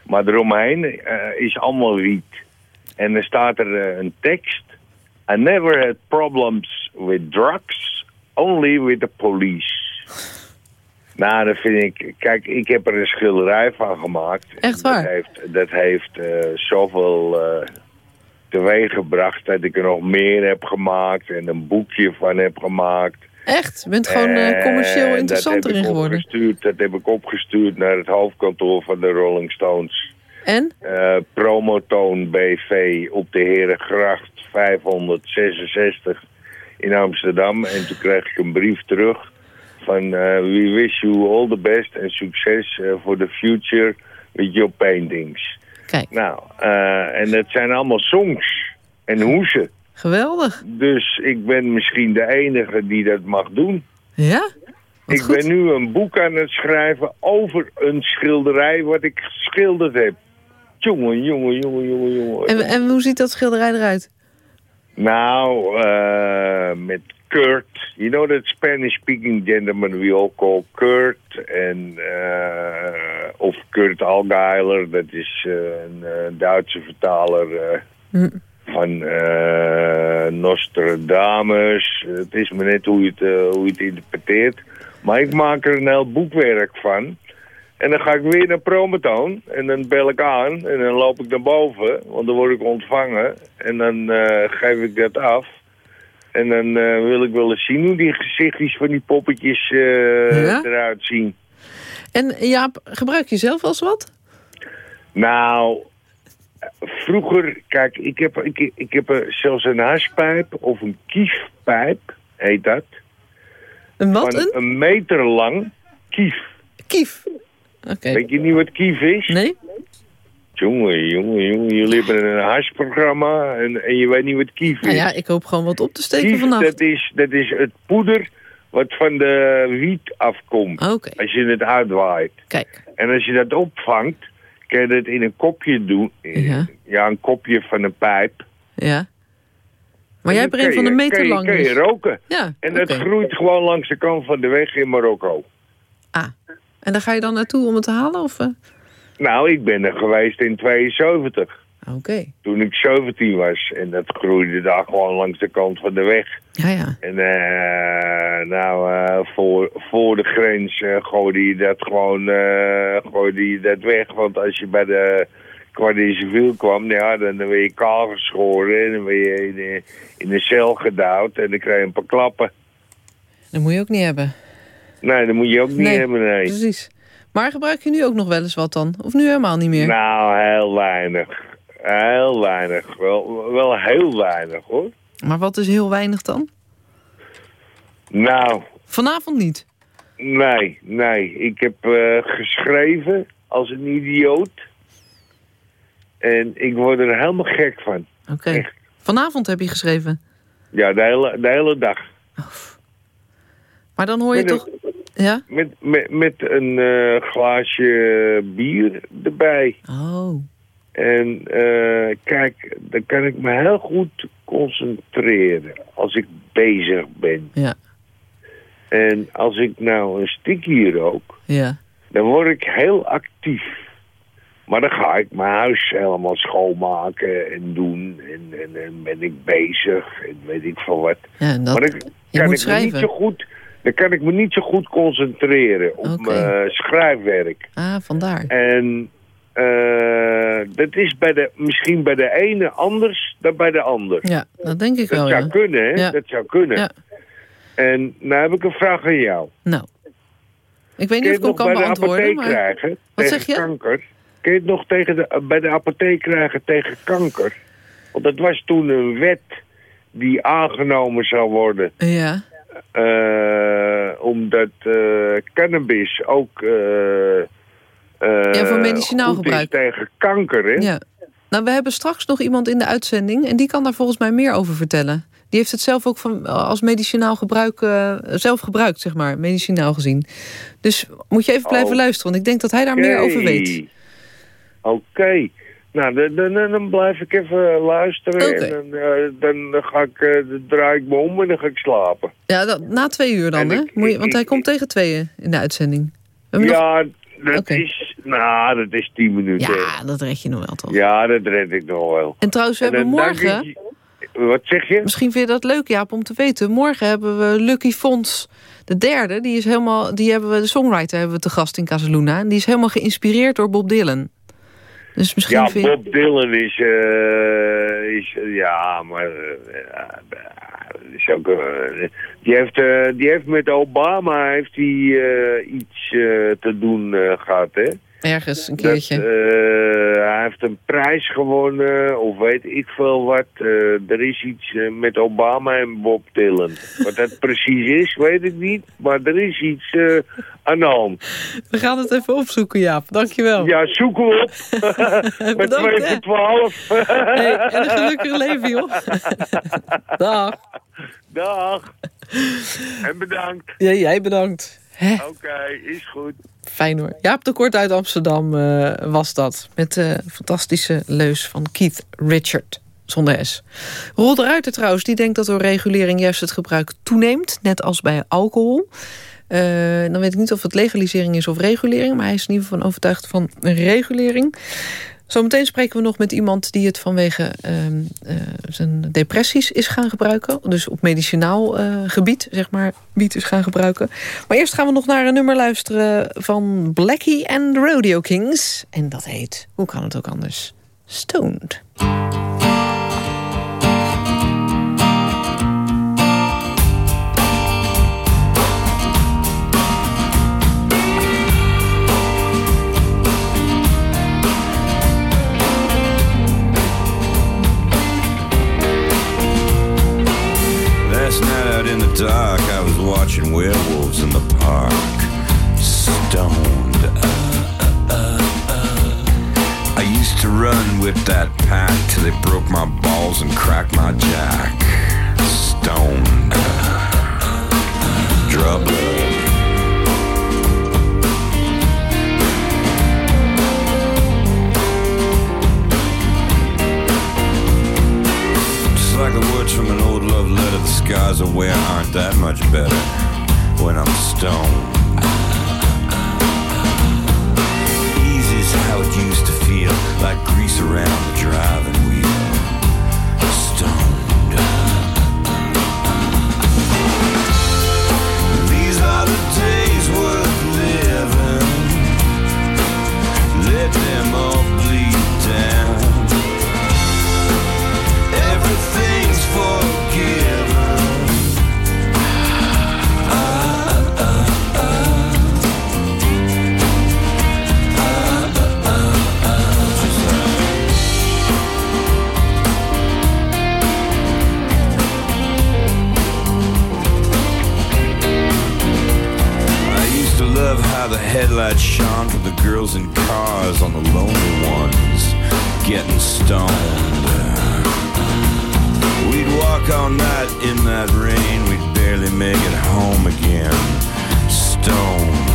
Maar eromheen uh, is allemaal wiet. En dan staat er uh, een tekst. I never had problems with drugs, only with the police. Nou, dat vind ik... Kijk, ik heb er een schilderij van gemaakt. Echt waar? Dat heeft, dat heeft uh, zoveel uh, teweeg gebracht dat ik er nog meer heb gemaakt... en een boekje van heb gemaakt. Echt? Je bent gewoon uh, commercieel interessanter in geworden. Opgestuurd, dat heb ik opgestuurd naar het hoofdkantoor van de Rolling Stones. En? Promotoon BV op de Herengracht 566 in Amsterdam. En toen kreeg ik een brief terug van uh, we wish you all the best en succes uh, for the future with your paintings. Kijk. Nou, uh, en dat zijn allemaal songs en hoesen. Geweldig. Dus ik ben misschien de enige die dat mag doen. Ja? Wat ik goed. ben nu een boek aan het schrijven over een schilderij wat ik geschilderd heb. Jongen, jongen, jongen, jongen, jongen. En, en hoe ziet dat schilderij eruit? Nou, met Kurt, you know that Spanish-speaking gentleman we all call Kurt, en uh, of Kurt Algeiler, dat is uh, een uh, Duitse vertaler hm. van Nostradamus. Het is maar net hoe je het, hoe je het interpreteert. Maar ik maak er een heel boekwerk van. En dan ga ik weer naar Promotoon en dan bel ik aan en dan loop ik naar boven, want dan word ik ontvangen. En dan geef ik dat af. En dan uh, wil ik wel eens zien hoe die gezichtjes van die poppetjes ja? eruit zien. En Jaap, gebruik je zelf eens wat? Nou, vroeger, kijk, ik heb, ik, ik heb zelfs een hashpijp of een kiefpijp, heet dat. Een wat? Een? een meter lang kief. Kief? Oké. Okay. Weet je niet wat kief is? Nee. Jongen, jongen, jongen, jullie hebben een hashprogramma en, en je weet niet wat kief is. Nou ja, ik hoop gewoon wat op te steken kief, vannacht. Dat is, dat is het poeder wat van de wiet afkomt. Okay. Als je het uitwaait. Kijk. En als je dat opvangt, kun je dat in een kopje doen. Ja. Ja, een kopje van een pijp. Ja. Maar jij hebt er een van een meter je, lang. Kun je dus. roken. Ja, En dat okay. groeit gewoon langs de kant van de weg in Marokko. Ah. En daar ga je dan naartoe om het te halen? Of, uh... Nou, ik ben er geweest in 72. Oké. Okay. Toen ik 17 was. En dat groeide daar gewoon langs de kant van de weg. Ja, ja. En uh, nou, uh, voor, voor de grens uh, gooide je dat gewoon gooide je dat weg. Want als je bij de Guardia Civil kwam, ja, dan werd je kaal geschoren. En dan werd je in de, in de cel gedouwd. En dan kreeg je een paar klappen. Dat moet je ook niet hebben. Nee, dat moet je ook niet nee, hebben, nee. precies. Maar gebruik je nu ook nog wel eens wat dan? Of nu helemaal niet meer? Nou, heel weinig. Heel weinig. Wel, wel heel weinig, hoor. Maar wat is heel weinig dan? Nou... Vanavond niet? Nee, nee. Ik heb uh, geschreven als een idioot. En ik word er helemaal gek van. Oké. Okay. Vanavond heb je geschreven? Ja, de hele, de hele dag. Oh. Maar dan hoor je toch... ja? Met, met, met een uh, glaasje bier erbij. Oh. En eh, kijk, dan kan ik me heel goed concentreren als ik bezig ben. Ja. En als ik nou een sticky rook, Ja. dan word ik heel actief. Maar dan ga ik mijn huis helemaal schoonmaken en doen. En, en, en ben ik bezig en weet ik van wat. Ja, dat, maar dan kan ik me niet schrijven. zo goed, dan kan ik me niet zo goed concentreren op mijn schrijfwerk. Ah, vandaar. En eh, dat is bij de, misschien bij de ene anders dan bij de ander. Ja, dat denk ik Dat wel, zou ja. kunnen, hè? Ja. Dat zou kunnen. Ja. En nou heb ik een vraag aan jou. Nou. Ik weet niet of ik hem kan bij de beantwoorden, maar... krijgen Wat tegen zeg je? kanker? Kun je het nog tegen de, bij de apotheek krijgen tegen kanker? Want dat was toen een wet die aangenomen zou worden. Ja. Eh, omdat eh, cannabis ook eh, Ja, voor medicinaal gebruik. tegen kanker, hè? Ja. Nou, we hebben straks nog iemand in de uitzending... en die kan daar volgens mij meer over vertellen. Die heeft het zelf ook van, als medicinaal gebruik... zelf gebruikt, zeg maar, medicinaal gezien. Dus moet je even blijven Oh. luisteren... want ik denk dat hij daar meer over weet. Oké. Nou, dan, dan, dan- dan blijf ik even luisteren. Oké. En dan, eh, dan, dan ga ik, eh, dan draai ik me om en dan ga ik slapen. Ja, dat, na twee uur dan, hè? Moet je, want hij ik- komt tegen tweeën in de uitzending. Nog- Ja, dat is... Nou, dat is tien minuten. ja, dat red je nog wel, toch? Ja, dat red ik nog wel. En trouwens, we En hebben morgen... je- Wat zeg je? Misschien vind je dat leuk, Jaap, om te weten. Morgen hebben we Lucky Fons, de derde. Die, is helemaal, die hebben we, de songwriter hebben we te gast in Casaluna. En die is helemaal geïnspireerd door Bob Dylan. Dus misschien Ja, je... Bob Dylan is... eh, is ja, maar... dat is ook, eh, die, heeft, eh, die heeft met Obama heeft hij, iets te doen eh, gehad, hè? Ergens een Dat, keertje. eh, hij heeft een prijs gewonnen, of weet ik veel wat. Eh, er is iets eh, met Obama en Bob Dylan. Wat dat [laughs] precies is, weet ik niet. Maar er is iets aan de hand. We gaan het even opzoeken, Jaap. Dankjewel. Ja, zoek hem op. [laughs] Met Bedankt, 2 hè. voor 12. Hey, en een gelukkig leven, joh. [laughs] Dag. Dag. En bedankt. Ja, jij bedankt. Oké, is goed. Fijn hoor. Jaap de Kort uit Amsterdam eh, was dat. Met de fantastische leus van Keith Richard. Zonder S. Roel de Ruiter trouwens, die denkt dat door regulering juist het gebruik toeneemt. Net als bij alcohol. Eh, dan weet ik niet of het legalisering is of regulering. Maar hij is in ieder geval van overtuigd van regulering. Zometeen spreken we nog met iemand die het vanwege ehm, eh, zijn depressies is gaan gebruiken. Dus op medicinaal eh, gebied, zeg maar, wiet is gaan gebruiken. Maar eerst gaan we nog naar een nummer luisteren van Blackie and the Rodeo Kings. En dat heet, hoe kan het ook anders, Stoned. Last night out in the dark, I was watching werewolves in the park. Stoned. Uh, uh, uh. I used to run with that pack till they broke my balls and cracked my jack. Stoned. Drug the words from an old love letter, the skies are where aren't that much better when I'm stoned. Easy's how it used to feel, like grease around the driving wheel. the headlights shone for the girls in cars on the lonely ones getting stoned. We'd walk all night in that rain, we'd barely make it home again, stoned.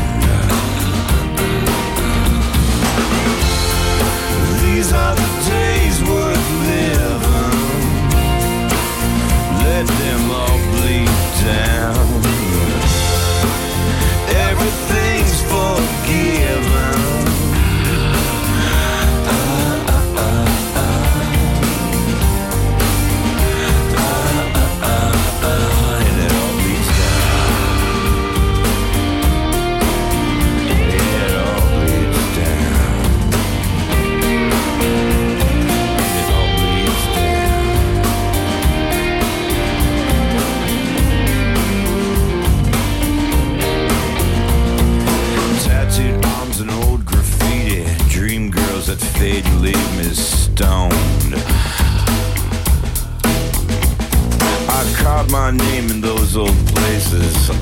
These are the days worth living. Let them all bleed down.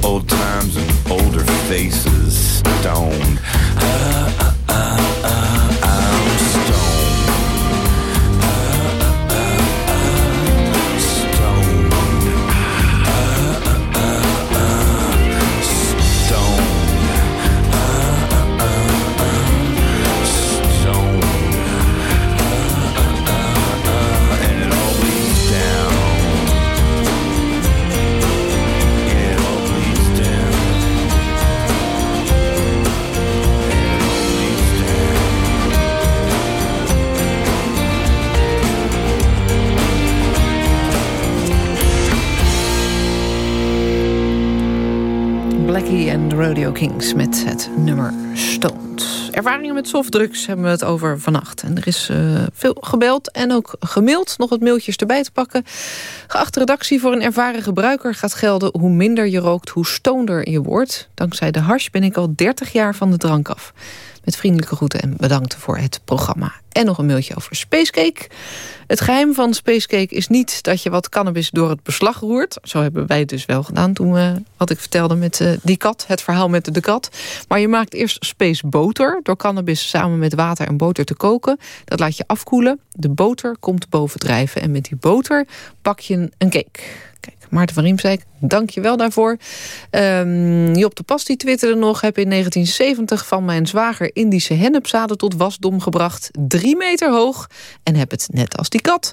Old times and older faces. Stoned. Kings met het nummer Stoned. Ervaringen met softdrugs hebben we het over vannacht. En er is eh, veel gebeld en ook gemaild. Nog wat mailtjes erbij te pakken. Geachte redactie, voor een ervaren gebruiker gaat gelden... hoe minder je rookt, hoe stoonder je wordt. Dankzij de hash ben ik al 30 jaar van de drank af. Met vriendelijke groeten en bedankt voor het programma. En nog een mailtje over Spacecake. Het geheim van Spacecake is niet dat je wat cannabis door het beslag roert. Zo hebben wij het dus wel gedaan toen we, wat ik vertelde met eh, die kat. Het verhaal met de kat. Maar je maakt eerst spaceboter door cannabis samen met water en boter te koken. Dat laat je afkoelen. De boter komt bovendrijven. En met die boter bak je een cake. Maarten van Riemsdijk, dank je wel daarvoor. Ehm, Job de Pas die twitterde nog... heb in 1970 van mijn zwager Indische hennepzaden tot wasdom gebracht. Drie meter hoog. En heb het net als die kat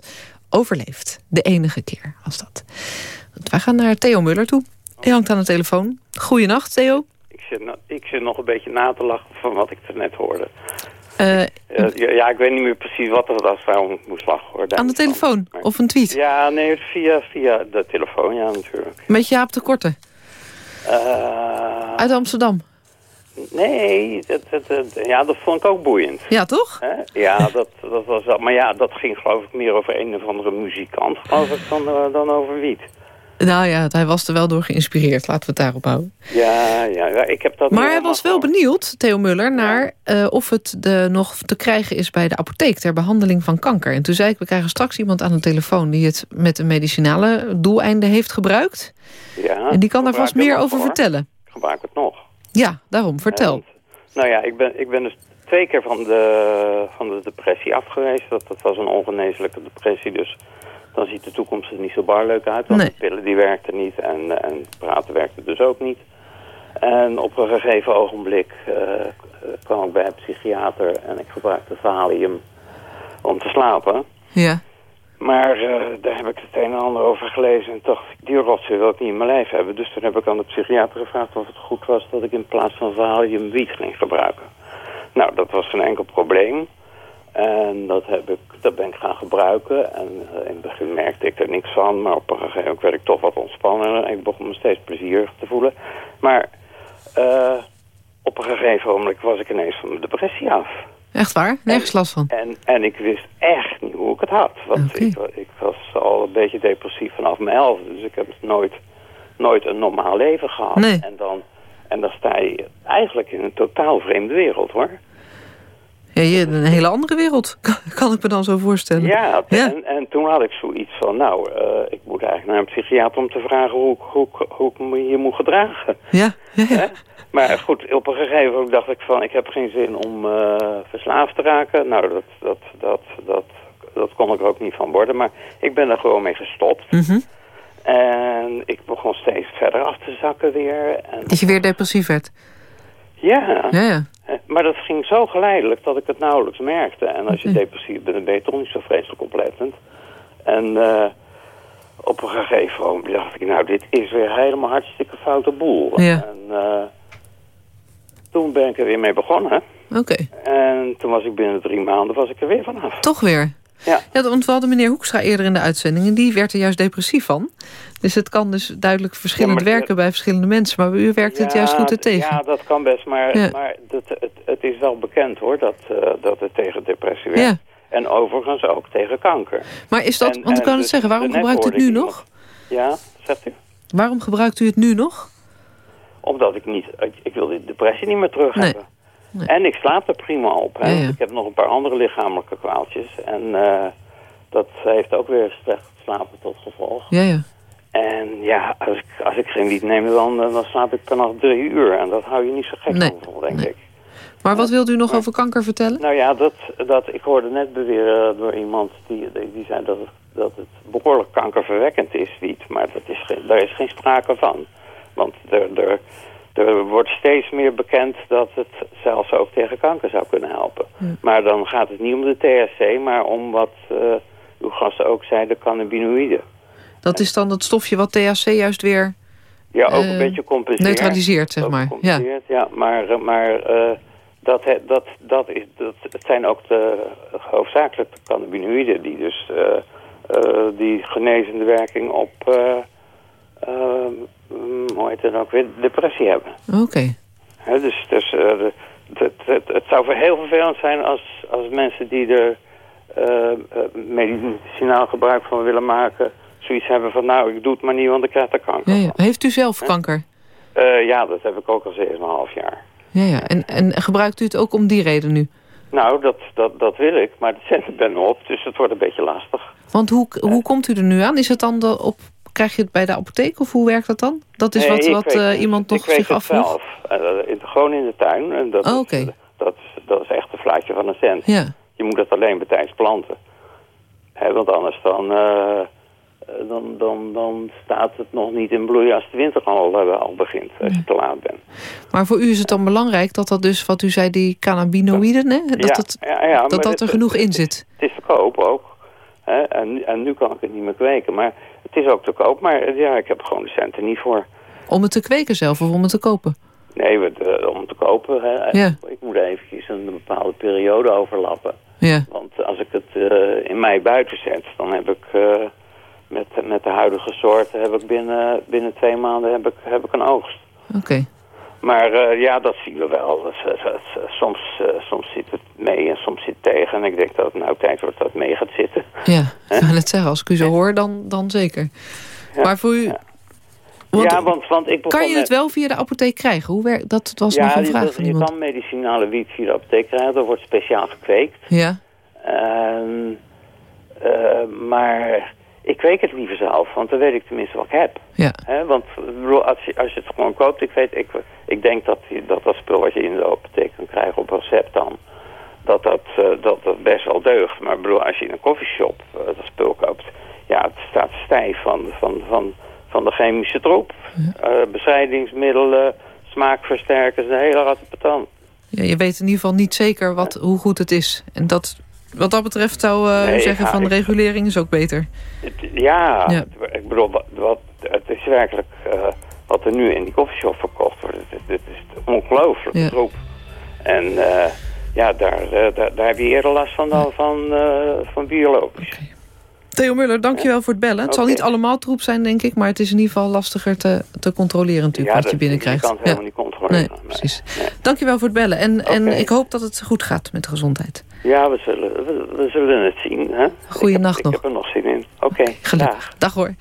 overleefd. De enige keer was dat. Want wij gaan naar Theo Muller toe. Hij hangt aan de telefoon. Goeienacht, Theo. Ik zit, ik zit nog een beetje na te lachen van wat ik er net hoorde. Eh, Eh, ja, ja, ik weet niet meer precies wat er was waarom moest lachen. Hoor. Aan de telefoon of een tweet. Ja, nee, via, via de telefoon, ja, natuurlijk. Met Jaap de Korte Eh, uit Amsterdam. nee, dat, dat, dat- ja, dat vond ik ook boeiend. Ja, toch? Ja, dat, dat was wel. Maar ja, dat ging geloof ik meer over een of andere muzikant, geloof ik, dan, dan over wiet. Nou ja, hij was er wel door geïnspireerd. Laten we het daarop houden. Ja, ja, ik heb dat... Maar hij was wel benieuwd, Theo Muller, naar eh, of het de, nog te krijgen is bij de apotheek ter behandeling van kanker. En toen zei ik, we krijgen straks iemand aan de telefoon die het met een medicinale doeleinden heeft gebruikt. Ja, en die kan daar vast meer over hoor. vertellen. Ik gebruik het nog. Ja, daarom, vertel. Nou ja, ik ben, ik ben dus twee keer van de, van de depressie af geweest. Dat, dat was een ongeneeslijke depressie, dus dan ziet de toekomst er niet zo bar leuk uit. Want Nee. de pillen die werkten niet en, en praten werkte dus ook niet. En op een gegeven ogenblik eh, kwam ik bij een psychiater en ik gebruikte Valium om te slapen. Ja. Maar eh, daar heb ik het een en ander over gelezen en dacht ik, die rotzooi wil ik niet in mijn lijf hebben. Dus toen heb ik aan de psychiater gevraagd of het goed was dat ik in plaats van Valium wiet ging gebruiken. Nou, dat was geen enkel probleem. En dat, heb ik, dat ben ik gaan gebruiken. En eh, in het begin merkte ik er niks van, maar op een gegeven moment werd ik toch wat ontspannen. En ik begon me steeds plezierig te voelen. Maar eh, op een gegeven moment was ik ineens van mijn depressie af. Echt waar? Nergens last van. En, en ik wist echt niet hoe ik het had. Want ik, ik was al een beetje depressief vanaf mijn elfde. Dus ik heb nooit, nooit een normaal leven gehad. Nee. En, dan, en dan sta je eigenlijk in een totaal vreemde wereld hoor. Ja, een hele andere wereld, [laughs] kan, ik me dan zo voorstellen. Ja, En, en toen had ik zoiets van, nou, eh, ik moet eigenlijk naar een psychiater om te vragen hoe, ik- hoe, hoe ik me hier moet gedragen. Ja, ja? Maar goed, op een gegeven moment dacht ik van, ik heb geen zin om eh, verslaafd te raken. Nou, dat, dat, dat, dat, dat kon ik er ook niet van worden. Maar ik ben er gewoon mee gestopt. Mhm. En ik begon steeds verder af te zakken weer. En, Dat je weer depressief werd. Ja, Ja, ja. Eh, maar dat ging zo geleidelijk dat ik het nauwelijks merkte. En als je depressief bent, dan ben je toch niet zo vreselijk oplettend. En eh, op een gegeven moment dacht ik, nou, dit is weer helemaal hartstikke foute boel. Ja. En eh, toen ben ik er weer mee begonnen. Oké. En toen was ik binnen drie maanden was ik er weer vanaf. Toch weer? Ja. ja, want we hadden meneer Hoekstra eerder in de uitzending... en die werd er juist depressief van. Dus het kan dus duidelijk verschillend Ja, maar- werken bij verschillende mensen. Maar bij u werkt het juist goed er tegen. Ja, dat kan best, maar, Ja. maar dat, het, het is wel bekend hoor, dat, eh, dat het tegen depressie werkt. En overigens ook tegen kanker. Maar is dat, En- want ik kan het dus- zeggen, waarom gebruikt u het nu nog? Ja, zegt u? Waarom gebruikt u het nu nog? Omdat ik niet, ik, ik wil die depressie niet meer terug Nee. hebben. En ik slaap er prima op. Hè? Ja, ja. Ik heb nog een paar andere lichamelijke kwaaltjes. En eh, dat heeft ook weer slecht slapen tot gevolg. Ja, ja. En ja, als ik, als ik geen wiet neem, dan, dan slaap ik per nacht drie uur. En dat hou je niet zo gek Nee, van denk ik. Maar wat wilt u nog over kanker vertellen? Nou ja, dat, dat, ik hoorde net beweren door iemand die, die zei dat het, dat het behoorlijk kankerverwekkend is, wiet. Maar dat is geen, daar is geen sprake van. Want er, er, er wordt steeds meer bekend dat het zelfs ook tegen kanker zou kunnen helpen. Maar dan gaat het niet om de THC, maar om wat uh, uw gasten ook zei, de cannabinoïden. Dat is dan dat stofje wat THC juist weer Ja, ook eh, een beetje compenseert. neutraliseert, zeg maar. Ja. ja. maar, maar eh, dat, dat, dat, is, dat het zijn ook de hoofdzakelijk de cannabinoïden die dus eh, eh, die genezende werking op eh, eh, hoe heet het ook weer, depressie hebben. Oké. Dus dus eh, de- het, het, het zou voor heel vervelend zijn als, als mensen die er eh, eh, medicinaal gebruik van willen maken... zoiets hebben van nou, ik doe het maar niet, want ik krijg er kanker. Ja, ja. Heeft u zelf kanker? Ja, dat heb ik ook al 7,5 jaar. Ja, ja. En, en gebruikt u het ook om die reden nu? Nou, dat, dat, dat wil ik, maar de centen ben op, dus het wordt een beetje lastig. Want hoe, hoe komt u er nu aan? Is het dan de op, krijg je het bij de apotheek of hoe werkt dat dan? Dat is Nee, wat, ik wat weet eh, het- iemand nog ik zich het afvroeg? zelf. Eh, in, gewoon in de tuin. En dat, Oh, is, dat, is, dat is echt een fluitje van een cent. Ja. Je moet dat alleen bij planten. Hè, want anders dan, eh, dan, dan, dan staat het nog niet in bloei als de winter al, al begint. Als je te laat bent. Maar voor u is het dan belangrijk dat dat dus, wat u zei, die cannabinoïden, hè? Dat, Ja, dat, ja, ja, maar dat, dat het- er genoeg in zit. Het is te koop ook. Hè? En, nu- en nu kan ik het niet meer kweken. Maar het is ook te koop. Maar ja, ik heb gewoon de centen niet voor. Om het te kweken zelf of om het te kopen? Nee, eh, om te kopen. Hè. Ja. Ik moet eventjes een bepaalde periode overlappen. Ja. Want als ik het eh, in mei buiten zet, dan heb ik eh, met, met de huidige soorten heb ik binnen, binnen twee maanden heb ik, heb ik een oogst. Oké. Maar eh, ja, dat zien we wel. Is- soms, eh, soms zit het mee en soms zit het tegen. En ik denk dat het nou tijd wordt dat het mee gaat zitten. Ja, [laughs] ik het zeggen. Als ik u zo hoor, dan, dan zeker. Maar voor u... Want, ja, want, want ik kan je het wel via de apotheek krijgen? Hoe werkt dat? was ja, nog een je- vraag dat- van je iemand. kan medicinale wiet via de apotheek krijgen. Dat wordt speciaal gekweekt. Ja. Ehm, eh, maar ik kweek het liever zelf, want dan weet ik tenminste wat ik heb. Ja. Hè, want ik bedoel, als je, als je het gewoon koopt, ik, weet, ik, ik denk dat, die- dat dat spul wat je in de apotheek kan krijgen op recept dan, dat dat, eh, dat dat best wel deugt. Maar bedoel, als je in een koffieshop eh, dat spul koopt, ja, het staat stijf van, van, van, van de chemische troep. Eh, bestrijdingsmiddelen, smaakversterkers, de hele ratte patat. Ja, je weet in ieder geval niet zeker wat, hoe goed het is. En dat, wat dat betreft zou eh, Nee, u zeggen ja, van ik- regulering is ook beter. Het- Ja, Ja. het- ik bedoel, wat, wat, het is werkelijk eh, wat er nu in die koffieshop verkocht wordt. Dit, is ongelooflijk Ja. troep. En eh, ja, daar, daar, daar heb je eerder last van dan van, van biologisch. Theo Muller, dankjewel voor het bellen. Het zal niet allemaal troep zijn, denk ik. Maar het is in ieder geval lastiger te, te controleren natuurlijk Ja, wat je dat- binnenkrijgt. Je kan het helemaal niet controleren. Nee, precies. Dankjewel voor het bellen. En, en ik hoop dat het goed gaat met de gezondheid. Ja, we zullen, we, we zullen het zien. Hè? Goeienacht ik heb, nog. Ik heb er nog zin in. Oké, Gelukkig. Dag hoor.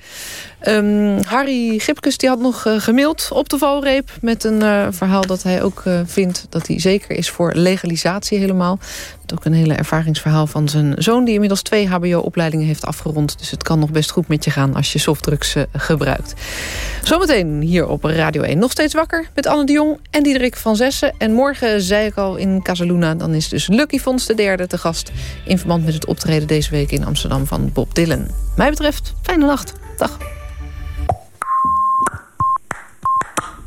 Ehm, Harry Gipkes die had nog eh, gemaild op de valreep... met een eh, verhaal dat hij ook eh, vindt dat hij zeker is voor legalisatie helemaal. Het ook een hele ervaringsverhaal van zijn zoon... die inmiddels twee hbo-opleidingen heeft afgerond. Dus het kan nog best goed met je gaan als je softdrugs gebruikt. Zometeen hier op Radio 1 nog steeds wakker... met Anne de Jong en Diederik van Zessen. En morgen, zei ik al, in Casaluna... dan is dus Lucky Fons de derde te gast... in verband met het optreden deze week in Amsterdam van Bob Dylan. Mij betreft, fijne nacht. Dag.